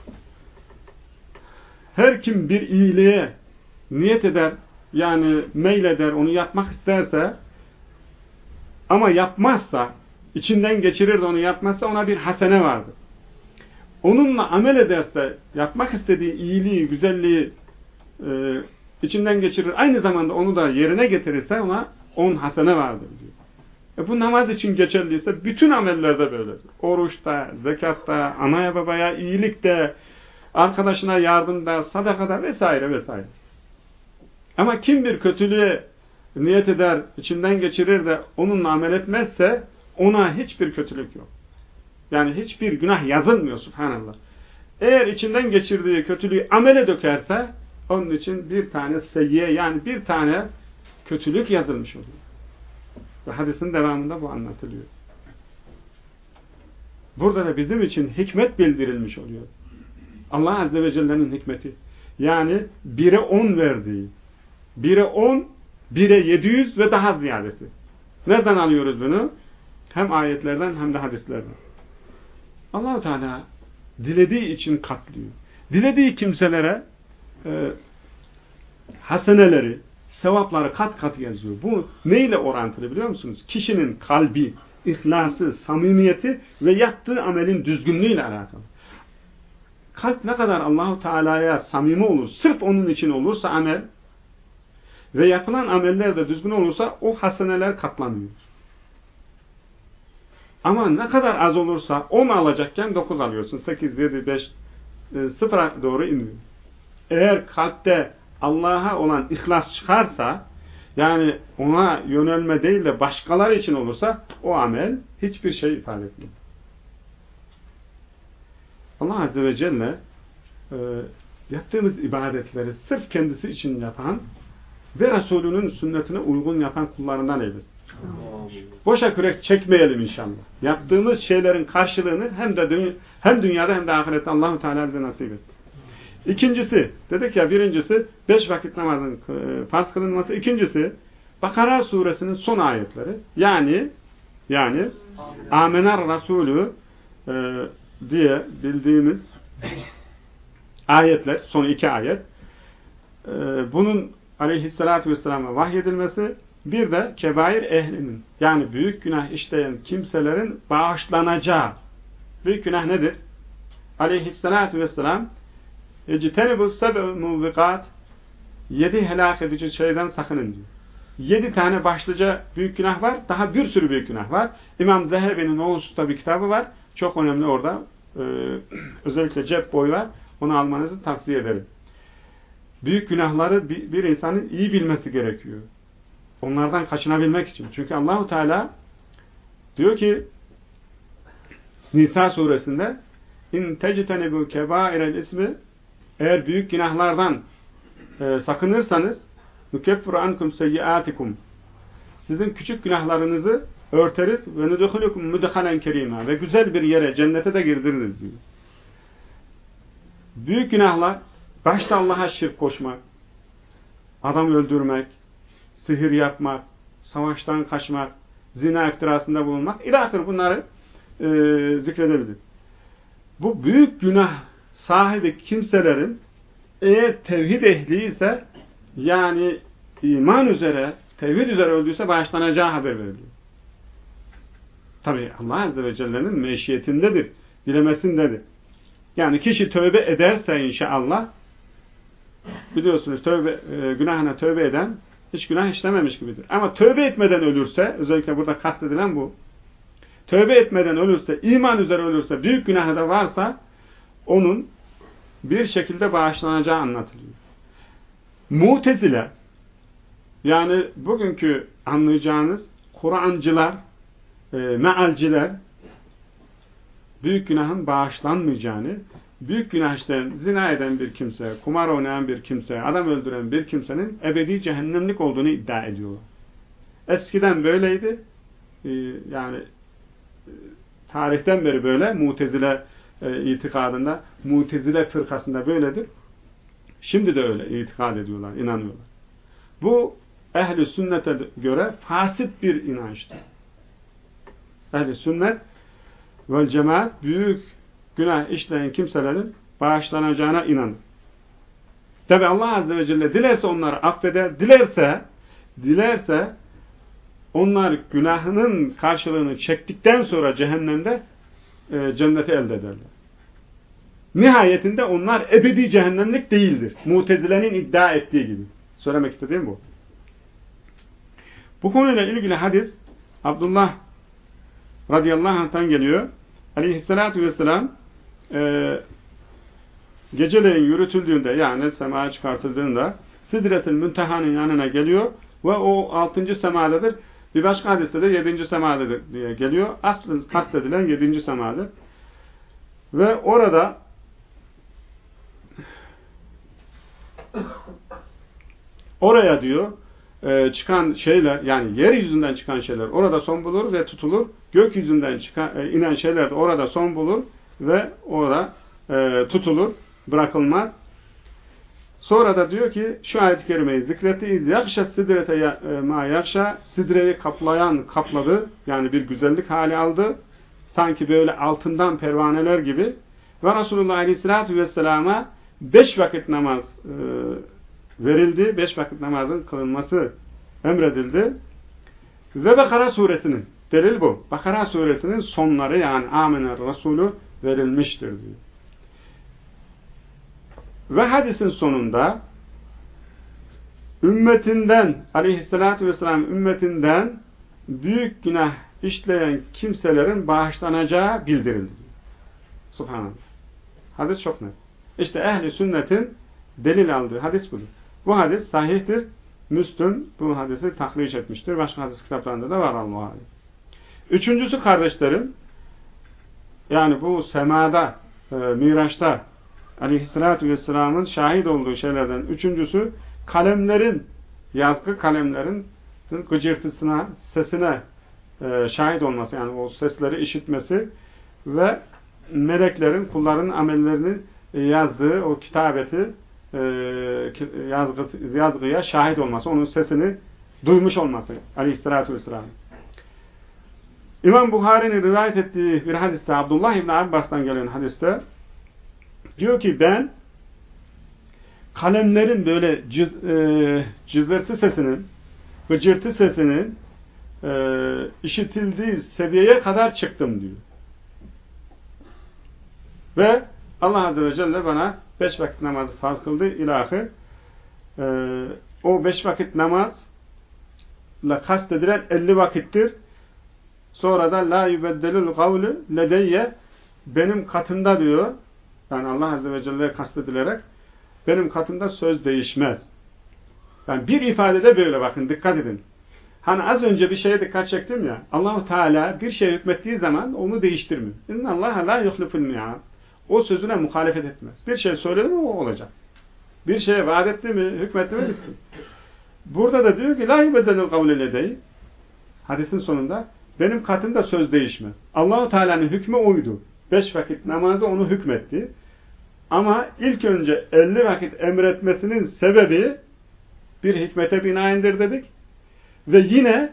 her kim bir iyiliğe niyet eder yani meyleder onu yapmak isterse ama yapmazsa içinden geçirir de onu yapmazsa ona bir hasene vardır onunla amel ederse yapmak istediği iyiliği, güzelliği e, içinden geçirir. Aynı zamanda onu da yerine getirirse ona on hasene vardır diyor. E bu namaz için geçerliyse bütün amellerde böyledir. Oruçta, zekatta, anaya babaya, iyilikte, arkadaşına yardımda, sadakada vesaire vesaire. Ama kim bir kötülüğe niyet eder, içinden geçirir de onunla amel etmezse ona hiçbir kötülük yok. Yani hiçbir günah yazılmıyor subhanallah. Eğer içinden geçirdiği kötülüğü amele dökerse onun için bir tane seyyiye yani bir tane kötülük yazılmış oluyor. Ve hadisin devamında bu anlatılıyor. Burada da bizim için hikmet bildirilmiş oluyor. Allah Azze ve Celle'nin hikmeti. Yani 1'e 10 verdiği. 1'e 10, 1'e 700 ve daha ziyadesi. Nereden alıyoruz bunu? Hem ayetlerden hem de hadislerden. allah Teala dilediği için katlıyor. Dilediği kimselere e, haseneleri, sevapları kat kat yazıyor. Bu neyle orantılı biliyor musunuz? Kişinin kalbi, ihlası, samimiyeti ve yaptığı amelin düzgünlüğüyle alakalı. Kalp ne kadar Allahu Teala'ya samimi olur, sırf onun için olursa amel ve yapılan ameller de düzgün olursa o haseneler katlanıyor. Ama ne kadar az olursa 10 alacakken 9 alıyorsun. 8, 7, 5, 0'a doğru iniyor. Eğer kalpte Allah'a olan ihlas çıkarsa yani ona yönelme değil de başkaları için olursa o amel hiçbir şey ifade etmiyor. Allah Azze ve Celle e, yaptığımız ibadetleri sırf kendisi için yapan ve Resulünün sünnetine uygun yapan kullarından eylesin. Boşa kürek çekmeyelim inşallah. Yaptığımız şeylerin karşılığını hem de dünya, hem dünyada hem de ahirette Allahu Teala bize nasip etsin. İkincisi, dedik ya birincisi beş vakit namazın e, farz kılınması. İkincisi Bakara suresinin son ayetleri. Yani yani Amener Resulü e, diye bildiğimiz ayetler, son iki ayet. E, bunun aleyhissalatü vesselam'a vahyedilmesi bir de kebair ehlinin yani büyük günah işleyen kimselerin bağışlanacağı. Büyük günah nedir? Aleyhissalatü vesselam اِجْتَنِبُ السَّبْعُ مُوْبِقَاتِ Yedi helak edici şeyden sakının diyor. Yedi tane başlıca büyük günah var. Daha bir sürü büyük günah var. İmam Zehebi'nin o hususta bir kitabı var. Çok önemli orada. Ee, özellikle cep boyu var. Onu almanızı tavsiye ederim. Büyük günahları bir, bir insanın iyi bilmesi gerekiyor. Onlardan kaçınabilmek için. Çünkü Allahu Teala diyor ki Nisa suresinde in tectenebu kebairel ismi eğer büyük günahlardan e, sakınırsanız nukeffuru ankum seyyiatikum sizin küçük günahlarınızı örteriz ve nudhulukum mudhalen kerima ve güzel bir yere cennete de girdiririz diyor. Büyük günahlar başta Allah'a şirk koşmak, adam öldürmek, sihir yapmak, savaştan kaçmak, zina iftirasında bulunmak, ilahir bunları e, zikredebilir. Bu büyük günah sahibi kimselerin eğer tevhid ehli ise yani iman üzere, tevhid üzere öldüyse bağışlanacağı haber veriliyor. Tabi Allah Azze ve Celle'nin meşiyetindedir, dilemesindedir. Yani kişi tövbe ederse inşallah biliyorsunuz tövbe, e, günahına tövbe eden hiç günah işlememiş gibidir. Ama tövbe etmeden ölürse, özellikle burada kastedilen bu, tövbe etmeden ölürse, iman üzere ölürse, büyük günahı da varsa, onun bir şekilde bağışlanacağı anlatılıyor. Mutezile, yani bugünkü anlayacağınız Kur'ancılar, e, mealciler, büyük günahın bağışlanmayacağını, büyük günah işleyen, zina eden bir kimse, kumar oynayan bir kimse, adam öldüren bir kimsenin ebedi cehennemlik olduğunu iddia ediyorlar. Eskiden böyleydi. Ee, yani e, tarihten beri böyle mutezile e, itikadında, mutezile fırkasında böyledir. Şimdi de öyle itikad ediyorlar, inanıyorlar. Bu ehli sünnete göre fasit bir inançtır. Ehli sünnet ve cemaat büyük günah işleyen kimselerin bağışlanacağına inanır. Tabi Allah Azze ve Celle dilerse onları affeder, dilerse dilerse onlar günahının karşılığını çektikten sonra cehennemde e, cenneti elde ederler. Nihayetinde onlar ebedi cehennemlik değildir. Mutezilenin iddia ettiği gibi. Söylemek istediğim bu. Bu konuyla ilgili hadis Abdullah radıyallahu anh'tan geliyor. Aleyhissalatü vesselam e, geceleyin yürütüldüğünde yani semaya çıkartıldığında Sidret'in müntehanın yanına geliyor ve o altıncı semadadır. Bir başka hadiste de yedinci semadır diye geliyor. Asıl kastedilen yedinci semadır. Ve orada oraya diyor e, çıkan şeyler yani yeryüzünden çıkan şeyler orada son bulur ve tutulur gökyüzünden çıkan, e, inen şeyler de orada son bulur ve orada e, tutulur, bırakılmaz. Sonra da diyor ki şu ayet-i kerimeyi zikretti. Yakşa sidrete ma yakşa sidreyi kaplayan kapladı. Yani bir güzellik hali aldı. Sanki böyle altından pervaneler gibi. Ve Resulullah Aleyhisselatü Vesselam'a beş vakit namaz e, verildi. Beş vakit namazın kılınması emredildi. Ve Bakara suresinin delil bu. Bakara suresinin sonları yani Amener Resulü verilmiştir diyor. Ve hadisin sonunda ümmetinden aleyhissalatü vesselam ümmetinden büyük günah işleyen kimselerin bağışlanacağı bildirildi. Subhanallah. Hadis çok net. İşte ehli sünnetin delil aldığı hadis budur. Bu hadis sahihtir. Müslüm bu hadisi tahriş etmiştir. Başka hadis kitaplarında da var Allah'a. Üçüncüsü kardeşlerim yani bu semada, e, miraçta aleyhissalatü vesselamın şahit olduğu şeylerden üçüncüsü kalemlerin, yazgı kalemlerin gıcırtısına, sesine e, şahit olması. Yani o sesleri işitmesi ve meleklerin, kulların amellerini yazdığı o kitabeti e, yazgısı, yazgıya şahit olması, onun sesini duymuş olması aleyhissalatü vesselam. İmam Buhari'nin rivayet ettiği bir hadiste, Abdullah İbni Abbas'tan gelen hadiste diyor ki ben kalemlerin böyle cız, e, cızırtı sesinin gıcırtı sesinin e, işitildiği seviyeye kadar çıktım diyor. Ve Allah Azze ve Celle bana beş vakit namazı farz kıldı ilahi. E, o beş vakit namazla kastedilen elli vakittir. Sonra da la yubeddelul kavlu ledeyye benim katımda diyor. Yani Allah Azze ve Celle'ye kastedilerek benim katımda söz değişmez. Yani bir ifadede böyle bakın dikkat edin. Hani az önce bir şeye dikkat çektim ya. Allahu Teala bir şey hükmettiği zaman onu değiştirmiyor. İnna Allah la yuhliful mi'ad. O sözüne muhalefet etmez. Bir şey söyledi mi o olacak. Bir şeye vaat etti mi, hükmetti mi bitti. Burada da diyor ki la yubedelul kavle ledey. Hadisin sonunda benim katımda söz değişmez. Allahu Teala'nın hükmü oydu. Beş vakit namazı onu hükmetti. Ama ilk önce elli vakit emretmesinin sebebi bir hikmete binaendir dedik. Ve yine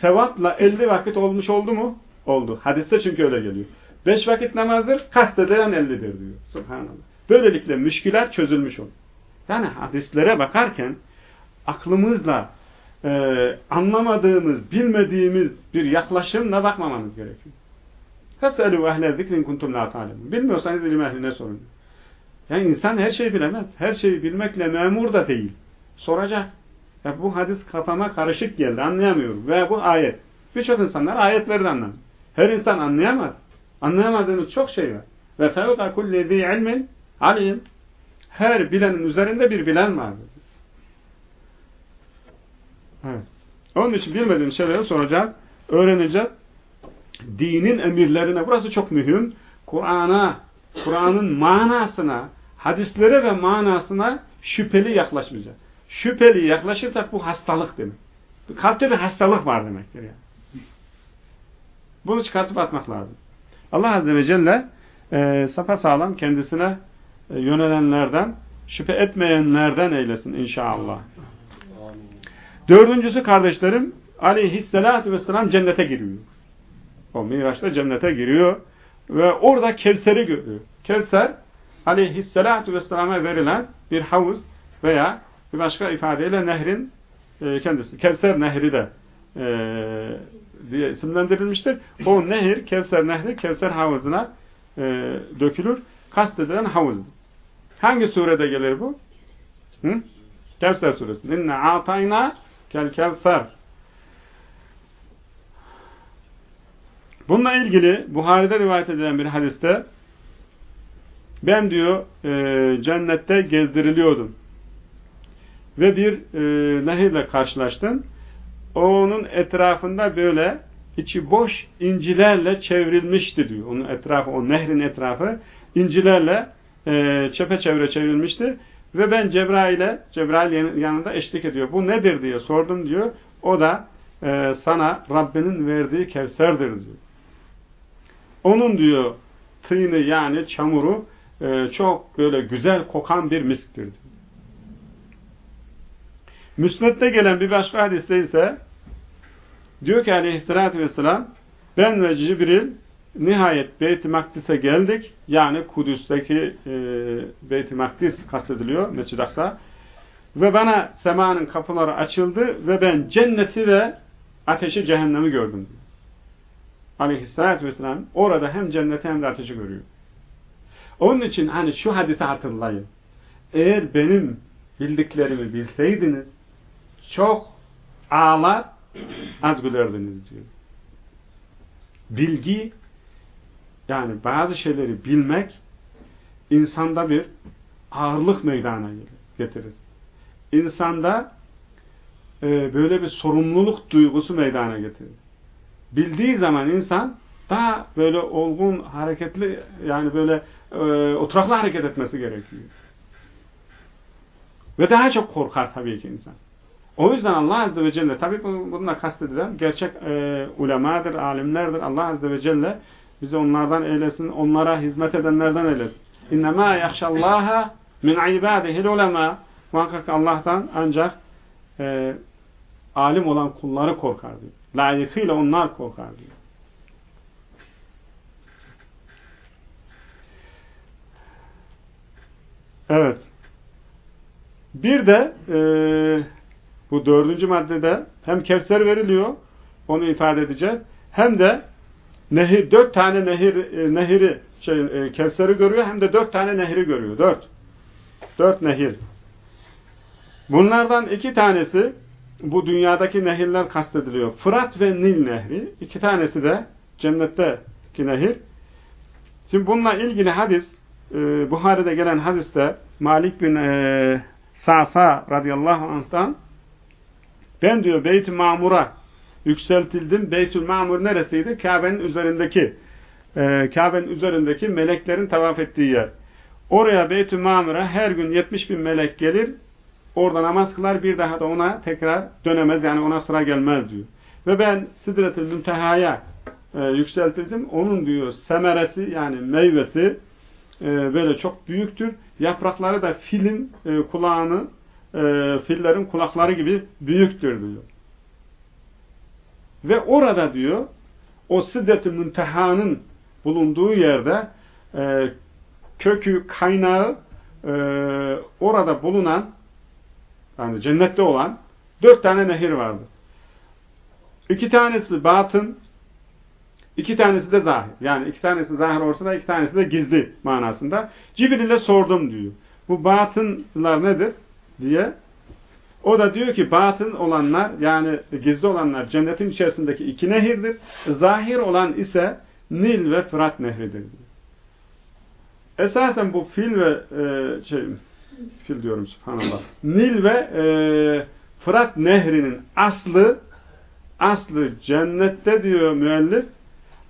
sevapla elli vakit olmuş oldu mu? Oldu. Hadiste çünkü öyle geliyor. Beş vakit namazdır, kasteden ellidir diyor. Subhanallah. Böylelikle müşkiler çözülmüş olur. Yani hadislere bakarken aklımızla e, anlamadığımız, bilmediğimiz bir yaklaşımla bakmamamız gerekiyor. Feselu ehle zikrin kuntum la ta'lemun. Bilmiyorsanız ilim ehline sorun. Yani insan her şeyi bilemez. Her şeyi bilmekle memur da değil. Soracak. Ya bu hadis kafama karışık geldi. Anlayamıyorum. Veya bu ayet. Birçok insanlar ayetleri anlamıyor. Her insan anlayamaz. Anlayamadığımız çok şey var. Ve fevka kulli zi ilmin alim. Her bilenin üzerinde bir bilen vardır. Evet. Onun için bilmediğimiz şeyleri soracağız, öğreneceğiz. Dinin emirlerine, burası çok mühim. Kur'an'a, Kur'an'ın manasına, hadislere ve manasına şüpheli yaklaşmayacağız. Şüpheli yaklaşırsak bu hastalık demek. Kalpte bir hastalık var demektir yani. Bunu çıkartıp atmak lazım. Allah Azze ve Celle e, safa sağlam kendisine e, yönelenlerden, şüphe etmeyenlerden eylesin inşallah. Dördüncüsü kardeşlerim aleyhissalatü vesselam cennete giriyor. O Miraç'ta cennete giriyor ve orada Kevser'i görüyor. Kevser aleyhissalatü vesselama verilen bir havuz veya bir başka ifadeyle nehrin e, kendisi. Kevser nehri de e, diye isimlendirilmiştir. O nehir, Kevser nehri, Kevser havuzuna e, dökülür. Kastedilen havuzdur. Hangi surede gelir bu? Hı? Kevser suresi. İnne atayna kel kevser. Bununla ilgili Buhari'de rivayet edilen bir hadiste ben diyor e, cennette gezdiriliyordum. Ve bir e, nehirle karşılaştım. Onun etrafında böyle içi boş incilerle çevrilmişti diyor. Onun etrafı, o nehrin etrafı incilerle e, çepeçevre çevrilmişti. Ve ben Cebrail'e, Cebrail yanında eşlik ediyor. Bu nedir diye sordum diyor. O da e, sana Rabbinin verdiği Kevser'dir diyor. Onun diyor tığını yani çamuru e, çok böyle güzel kokan bir misktir diyor. Müsned'de gelen bir başka hadiste ise diyor ki aleyhissalatü vesselam ben ve Cibril nihayet Beyt-i Makdis'e geldik. Yani Kudüs'teki e, Beyt-i Makdis kastediliyor Mescid-i Aksa. Ve bana semanın kapıları açıldı ve ben cenneti ve ateşi cehennemi gördüm. Aleyhissalatü vesselam orada hem cenneti hem de ateşi görüyor. Onun için hani şu hadisi hatırlayın. Eğer benim bildiklerimi bilseydiniz çok ağlar az gülerdiniz diyor. Bilgi yani bazı şeyleri bilmek insanda bir ağırlık meydana getirir. İnsanda e, böyle bir sorumluluk duygusu meydana getirir. Bildiği zaman insan daha böyle olgun, hareketli yani böyle e, oturaklı hareket etmesi gerekiyor. Ve daha çok korkar tabii ki insan. O yüzden Allah Azze ve Celle tabi bununla kastedilen gerçek e, ulemadır, alimlerdir. Allah Azze ve Celle bizi onlardan eylesin, onlara hizmet edenlerden eylesin. İnnemâ yakşallâhe min ibâdihil ulema. Muhakkak Allah'tan ancak e, alim olan kulları korkar diyor. Layıkıyla onlar korkar diyor. Evet. Bir de e, bu dördüncü maddede hem Kevser veriliyor, onu ifade edeceğiz. Hem de nehir, dört tane nehir, e, nehiri, şey, e, Kevser'i görüyor, hem de dört tane nehri görüyor. Dört. Dört nehir. Bunlardan iki tanesi, bu dünyadaki nehirler kastediliyor. Fırat ve Nil nehri. İki tanesi de cennetteki nehir. Şimdi bununla ilgili hadis, e, Buhari'de gelen hadiste Malik bin e, Sa'sa radıyallahu anh'tan ben diyor Beyt-i Mamur'a yükseltildim. Beytül Mamur neresiydi? Kabe'nin üzerindeki e, Kabe'nin üzerindeki meleklerin tavaf ettiği yer. Oraya Beyt-i Mamur'a her gün 70 bin melek gelir. Orada namaz kılar. Bir daha da ona tekrar dönemez. Yani ona sıra gelmez diyor. Ve ben Sidret-i Münteha'ya e, yükseltildim. Onun diyor semeresi yani meyvesi e, böyle çok büyüktür. Yaprakları da filin e, kulağını e, fillerin kulakları gibi büyüktür diyor. Ve orada diyor o Siddet-i Münteha'nın bulunduğu yerde e, kökü, kaynağı e, orada bulunan yani cennette olan dört tane nehir vardı. İki tanesi batın, iki tanesi de zahir. Yani iki tanesi zahir olsa da iki tanesi de gizli manasında. Cibril'e sordum diyor. Bu batınlar nedir? Diye. O da diyor ki batın olanlar yani gizli olanlar cennetin içerisindeki iki nehirdir. Zahir olan ise Nil ve Fırat nehridir. Esasen bu fil ve e, şey fil diyorum subhanallah. Nil ve e, Fırat nehrinin aslı aslı cennette diyor müellif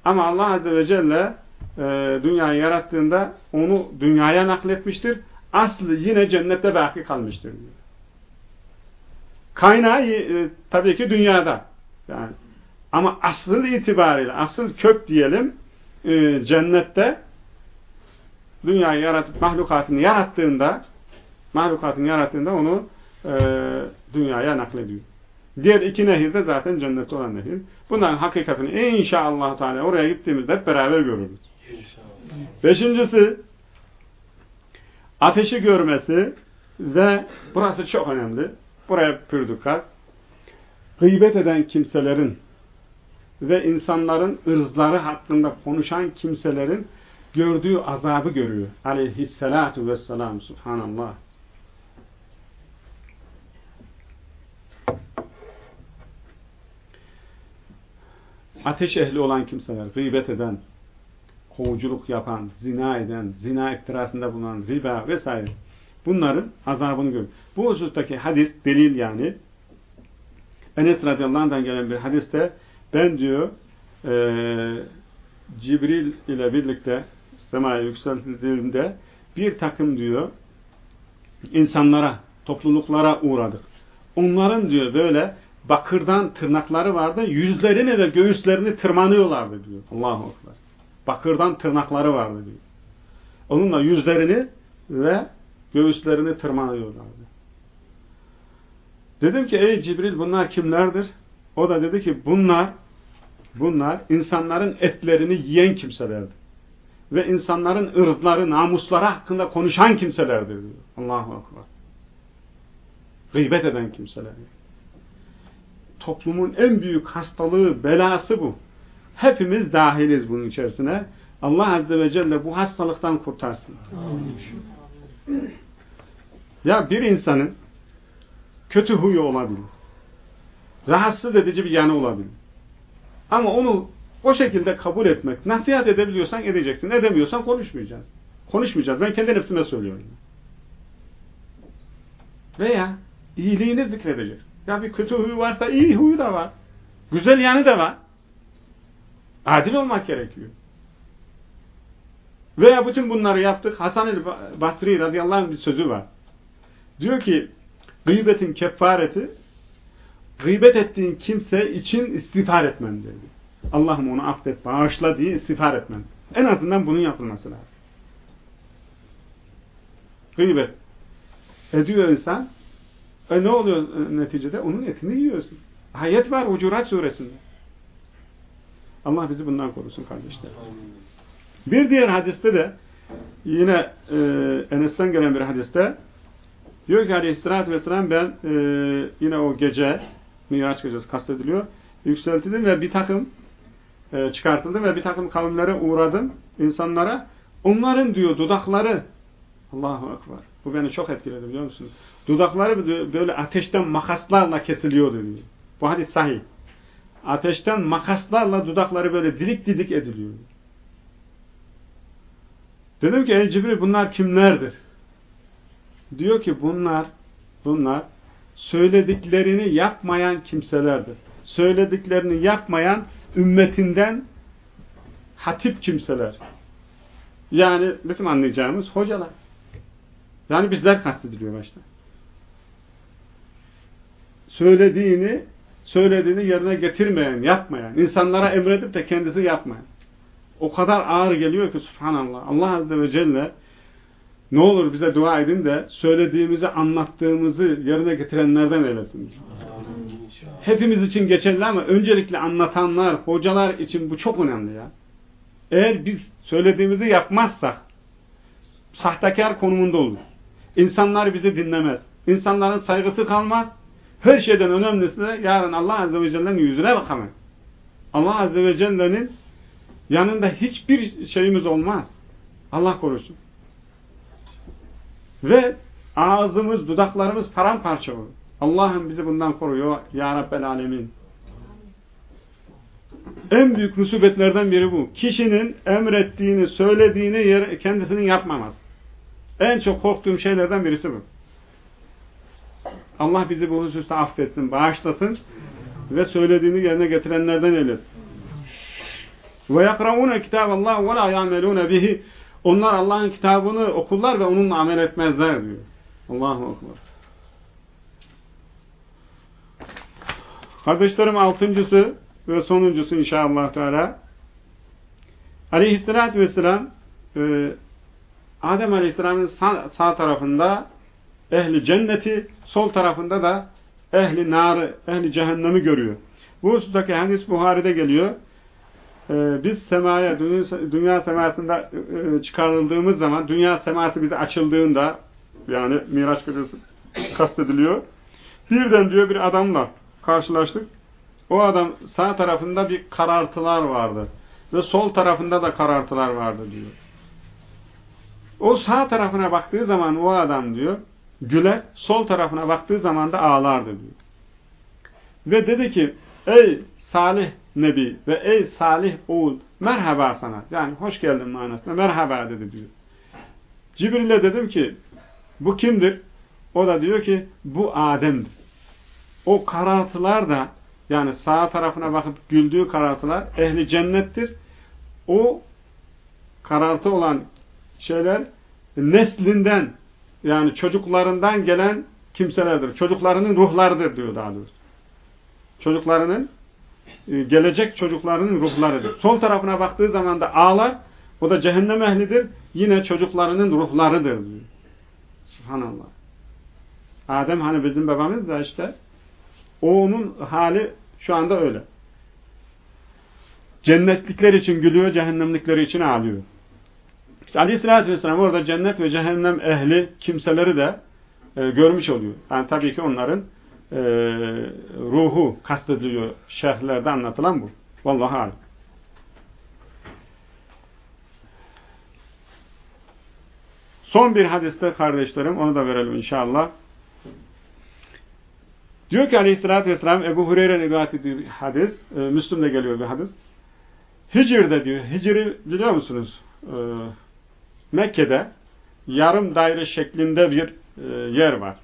ama Allah Azze ve Celle e, dünyayı yarattığında onu dünyaya nakletmiştir. Aslı yine cennette baki kalmıştır diyor. Kaynağı e, tabii ki dünyada. Yani ama asıl itibariyle, asıl kök diyelim e, cennette dünyayı yaratıp mahlukatını yarattığında mahlukatını yarattığında onu e, dünyaya naklediyor. Diğer iki nehir de zaten cennette olan nehir. Bunların hakikatini inşallah Teala oraya gittiğimizde hep beraber görürüz. Beşincisi ateşi görmesi ve burası çok önemli. Buraya pürdükkat. Gıybet eden kimselerin ve insanların ırzları hakkında konuşan kimselerin gördüğü azabı görüyor. Aleyhissalatu vesselam. Subhanallah. Ateş ehli olan kimseler, gıybet eden, kovuculuk yapan, zina eden, zina iktirasında bulunan, riba vesaire. Bunların azabını görüyor. Bu husustaki hadis, delil yani. Enes radıyallahu anh'dan gelen bir hadiste ben diyor e, Cibril ile birlikte semaya yükseltildiğimde bir takım diyor insanlara, topluluklara uğradık. Onların diyor böyle bakırdan tırnakları vardı. Yüzlerini ve göğüslerini tırmanıyorlardı diyor. Allahu Ekber. Bakırdan tırnakları vardı diyor. Onunla yüzlerini ve göğüslerini tırmanıyorlardı. Dedim ki ey Cibril bunlar kimlerdir? O da dedi ki bunlar bunlar insanların etlerini yiyen kimselerdir. Ve insanların ırzları, namusları hakkında konuşan kimselerdir diyor. Allahu Ekber. Gıybet eden kimseler. Toplumun en büyük hastalığı, belası bu. Hepimiz dahiliz bunun içerisine. Allah Azze ve Celle bu hastalıktan kurtarsın. Ya bir insanın kötü huyu olabilir. Rahatsız edici bir yanı olabilir. Ama onu o şekilde kabul etmek, nasihat edebiliyorsan edeceksin. Edemiyorsan konuşmayacağız. Konuşmayacağız. Ben kendi nefsime söylüyorum. Veya iyiliğini zikredecek. Ya bir kötü huyu varsa iyi huyu da var. Güzel yanı da var. Adil olmak gerekiyor. Veya bütün bunları yaptık. Hasan el Basri radıyallahu anh bir sözü var. Diyor ki gıybetin kefareti gıybet ettiğin kimse için istiğfar etmen dedi. Allah'ım onu affet, bağışla diye istiğfar etmen. En azından bunun yapılması lazım. Gıybet ediyor insan. E ne oluyor neticede? Onun etini yiyorsun. Ayet var Hucurat suresinde. Allah bizi bundan korusun kardeşler. Bir diğer hadiste de yine e, Enes'ten gelen bir hadiste diyor ki aleyhissalatü vesselam ben e, yine o gece Miraç gecesi kastediliyor. Yükseltildim ve bir takım e, çıkartıldım ve bir takım kavimlere uğradım insanlara. Onların diyor dudakları Allahu Ekber. Bu beni çok etkiledi biliyor musunuz? Dudakları böyle ateşten makaslarla kesiliyordu diyor. Bu hadis sahih. Ateşten makaslarla dudakları böyle dilik didik ediliyor. Dedim ki ey Cibril bunlar kimlerdir? Diyor ki bunlar bunlar söylediklerini yapmayan kimselerdir. Söylediklerini yapmayan ümmetinden hatip kimseler. Yani bizim anlayacağımız hocalar. Yani bizler kastediliyor başta. Söylediğini söylediğini yerine getirmeyen, yapmayan, insanlara emredip de kendisi yapmayan. O kadar ağır geliyor ki subhanallah. Allah Azze ve Celle ne olur bize dua edin de söylediğimizi, anlattığımızı yerine getirenlerden eylesin. Hepimiz için geçerli ama öncelikle anlatanlar, hocalar için bu çok önemli ya. Eğer biz söylediğimizi yapmazsak sahtekar konumunda olur. İnsanlar bizi dinlemez. İnsanların saygısı kalmaz. Her şeyden önemlisi yarın Allah Azze ve Celle'nin yüzüne bakamayız. Allah Azze ve Celle'nin yanında hiçbir şeyimiz olmaz. Allah korusun. Ve ağzımız, dudaklarımız paramparça olur. Allah'ım bizi bundan koruyor. Ya Rabbel Alemin. En büyük musibetlerden biri bu. Kişinin emrettiğini, söylediğini kendisinin yapmaması. En çok korktuğum şeylerden birisi bu. Allah bizi bu hususta affetsin, bağışlasın ve söylediğini yerine getirenlerden eylesin. Ve yakrauna kitaballah ve la yameluna bihi. Onlar Allah'ın kitabını okurlar ve onunla amel etmezler diyor. Allahu ekber. Kardeşlerim altıncısı ve sonuncusu inşallah Teala. Aleyhissalatü vesselam e, Adem Aleyhisselam'ın sağ, sağ tarafında ehli cenneti, sol tarafında da ehli narı, ehli cehennemi görüyor. Bu husustaki hadis Buhari'de geliyor. Ee, biz semaya, dünya, dünya semasında e, çıkarıldığımız zaman, dünya seması bize açıldığında, yani Miraç gecesi kastediliyor. Birden diyor bir adamla karşılaştık. O adam sağ tarafında bir karartılar vardı. Ve sol tarafında da karartılar vardı diyor. O sağ tarafına baktığı zaman o adam diyor, güle, sol tarafına baktığı zaman da ağlardı diyor. Ve dedi ki, ey Salih Nebi ve ey Salih oğul merhaba sana. Yani hoş geldin manasında merhaba dedi diyor. Cibril'e dedim ki bu kimdir? O da diyor ki bu Adem'dir. O karartılar da yani sağ tarafına bakıp güldüğü karartılar ehli cennettir. O karartı olan şeyler neslinden yani çocuklarından gelen kimselerdir. Çocuklarının ruhlarıdır diyor daha doğrusu. çocuklarının e, gelecek çocuklarının ruhlarıdır. Sol tarafına baktığı zaman da ağlar. O da cehennem ehlidir. Yine çocuklarının ruhlarıdır diyor. Subhanallah. Adem hani bizim babamız da işte o onun hali şu anda öyle. Cennetlikler için gülüyor, cehennemlikleri için ağlıyor. İşte Aleyhisselatü Vesselam orada cennet ve cehennem ehli kimseleri de e, görmüş oluyor. Yani tabii ki onların e, ruhu kastediliyor şerhlerde anlatılan bu. Vallahi alem. Son bir hadiste kardeşlerim, onu da verelim inşallah. Diyor ki aleyhissalatü vesselam Ebu Hureyre'nin rivayet ettiği hadis, e, Müslüm'de geliyor bir hadis. Hicr'de diyor, Hicr'i biliyor musunuz? E, Mekke'de yarım daire şeklinde bir e, yer var.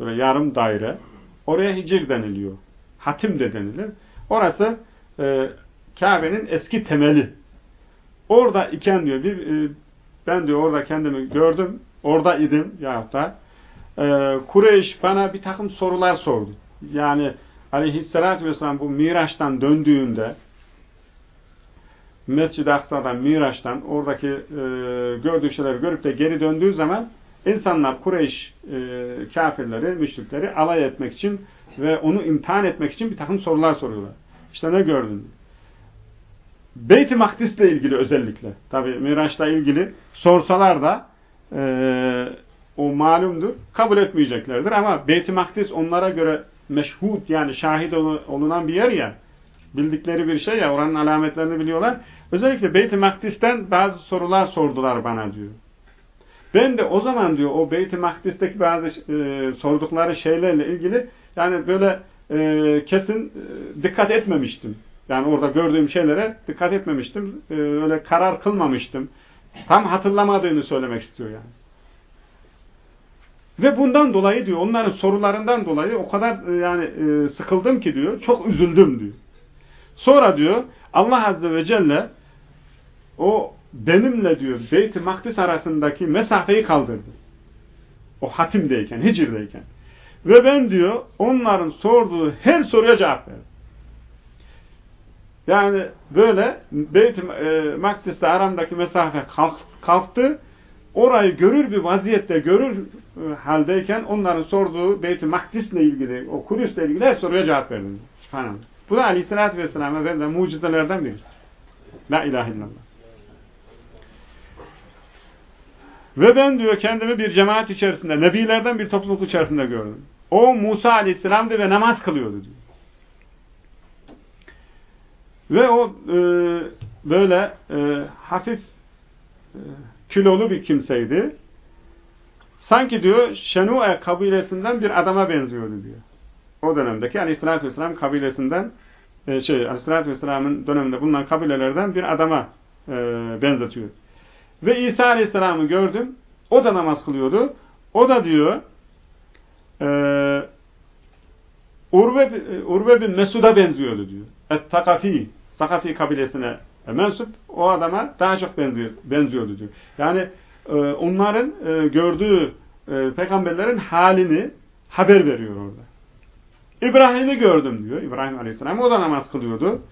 Böyle yarım daire. Oraya Hicr deniliyor. Hatim de denilir. Orası e, Kabe'nin eski temeli. Orada iken diyor, bir, e, ben diyor orada kendimi gördüm, orada idim ya da e, Kureyş bana bir takım sorular sordu. Yani aleyhissalatü vesselam bu Miraç'tan döndüğünde Mescid-i Aksa'dan, Miraç'tan oradaki e, gördüğü şeyleri görüp de geri döndüğü zaman insanlar Kureyş e, kafirleri, müşrikleri alay etmek için ve onu imtihan etmek için bir takım sorular soruyorlar. İşte ne gördün? Beyt-i Makdis'le ilgili özellikle. Tabi Miraç'la ilgili sorsalar da e, o malumdur. Kabul etmeyeceklerdir ama Beyt-i Makdis onlara göre meşhud yani şahit olunan bir yer ya. Bildikleri bir şey ya oranın alametlerini biliyorlar. Özellikle Beyt-i Makdis'ten bazı sorular sordular bana diyor. Ben de o zaman diyor o Beyt-i Makdis'teki bazı e, sordukları şeylerle ilgili yani böyle e, kesin e, dikkat etmemiştim. Yani orada gördüğüm şeylere dikkat etmemiştim. E, öyle karar kılmamıştım. Tam hatırlamadığını söylemek istiyor yani. Ve bundan dolayı diyor onların sorularından dolayı o kadar e, yani e, sıkıldım ki diyor çok üzüldüm diyor. Sonra diyor Allah Azze ve Celle o benimle diyor Beyt-i Makdis arasındaki mesafeyi kaldırdı. O hatimdeyken, hicirdeyken. Ve ben diyor onların sorduğu her soruya cevap verdim. Yani böyle Beyt-i e, aramdaki mesafe kalk, kalktı. Orayı görür bir vaziyette görür e, haldeyken onların sorduğu Beyt-i Makdis'le ilgili, o Kudüs'le ilgili her soruya cevap verdim. Subhanallah. Bu da Aleyhisselatü Vesselam'a verilen mucizelerden biri. La ilahe illallah. Ve ben diyor kendimi bir cemaat içerisinde, nebilerden bir topluluk içerisinde gördüm. O Musa aleyhisselamdı ve namaz kılıyordu diyor. Ve o e, böyle e, hafif e, kilolu bir kimseydi. Sanki diyor Şenu'e kabilesinden bir adama benziyordu diyor. O dönemdeki aleyhissalatü vesselam kabilesinden e, şey aleyhissalatü vesselamın döneminde bulunan kabilelerden bir adama e, benzetiyor. Ve İsa Aleyhisselam'ı gördüm. O da namaz kılıyordu. O da diyor e, Urve, Urve bin Mesud'a benziyordu diyor. Et-Takafi, Sakafi kabilesine mensup o adama daha çok benziyor, benziyordu diyor. Yani e, onların e, gördüğü e, peygamberlerin halini haber veriyor orada. İbrahim'i gördüm diyor. İbrahim Aleyhisselam o da namaz kılıyordu.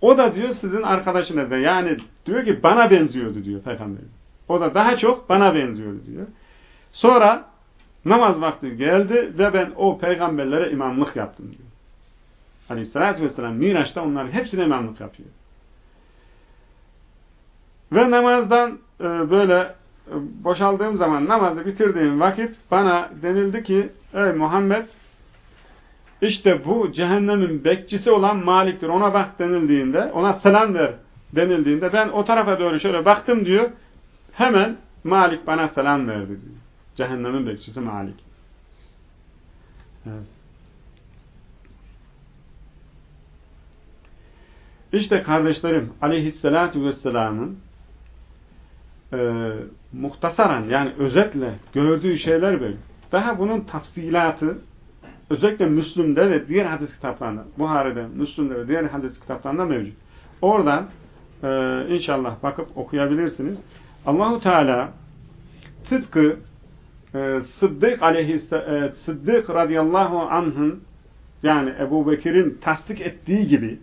O da diyor sizin arkadaşınız da yani diyor ki bana benziyordu diyor peygamber. O da daha çok bana benziyordu diyor. Sonra namaz vakti geldi ve ben o peygamberlere imamlık yaptım diyor. Aleyhissalatü vesselam Miraç'ta onların hepsine imamlık yapıyor. Ve namazdan e, böyle e, boşaldığım zaman namazı bitirdiğim vakit bana denildi ki ey Muhammed işte bu cehennemin bekçisi olan Malik'tir. Ona bak denildiğinde, ona selam ver denildiğinde ben o tarafa doğru şöyle baktım diyor. Hemen Malik bana selam verdi diyor. Cehennemin bekçisi Malik. Evet. İşte kardeşlerim aleyhissalatü vesselamın e, muhtasaran yani özetle gördüğü şeyler böyle. Daha bunun tafsilatı özellikle Müslüm'de ve diğer hadis kitaplarında, Buhari'de, Müslüm'de ve diğer hadis kitaplarında mevcut. Oradan e, inşallah bakıp okuyabilirsiniz. Allahu Teala tıpkı e, Sıddık aleyhisselam e, Sıddık radıyallahu anh'ın yani Ebu Bekir'in tasdik ettiği gibi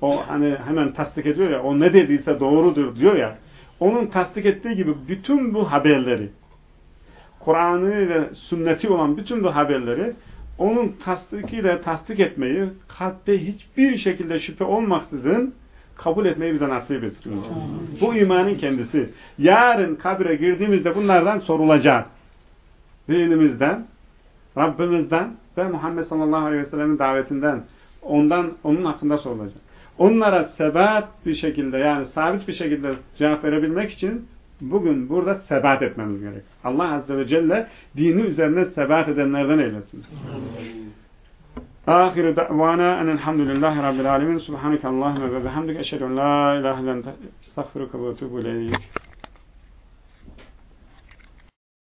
o hani hemen tasdik ediyor ya o ne dediyse doğrudur diyor ya onun tasdik ettiği gibi bütün bu haberleri Kur'an'ı ve sünneti olan bütün bu haberleri onun tasdikiyle tasdik etmeyi kalpte hiçbir şekilde şüphe olmaksızın kabul etmeyi bize nasip etsin. Bu imanın kendisi. Yarın kabre girdiğimizde bunlardan sorulacak. Dinimizden, Rabbimizden ve Muhammed sallallahu aleyhi ve sellemin davetinden ondan onun hakkında sorulacak. Onlara sebat bir şekilde yani sabit bir şekilde cevap verebilmek için bugün burada sebat etmemiz gerek. Allah azze ve celle dini üzerine sebat edenlerden eylesin. Ahiru da'vana enelhamdülillahi rabbil alemin. Subhaneke Allahümme ve bihamdik. Eşhedü en la ilahe ente estağfiruke ve etûbü ileyk.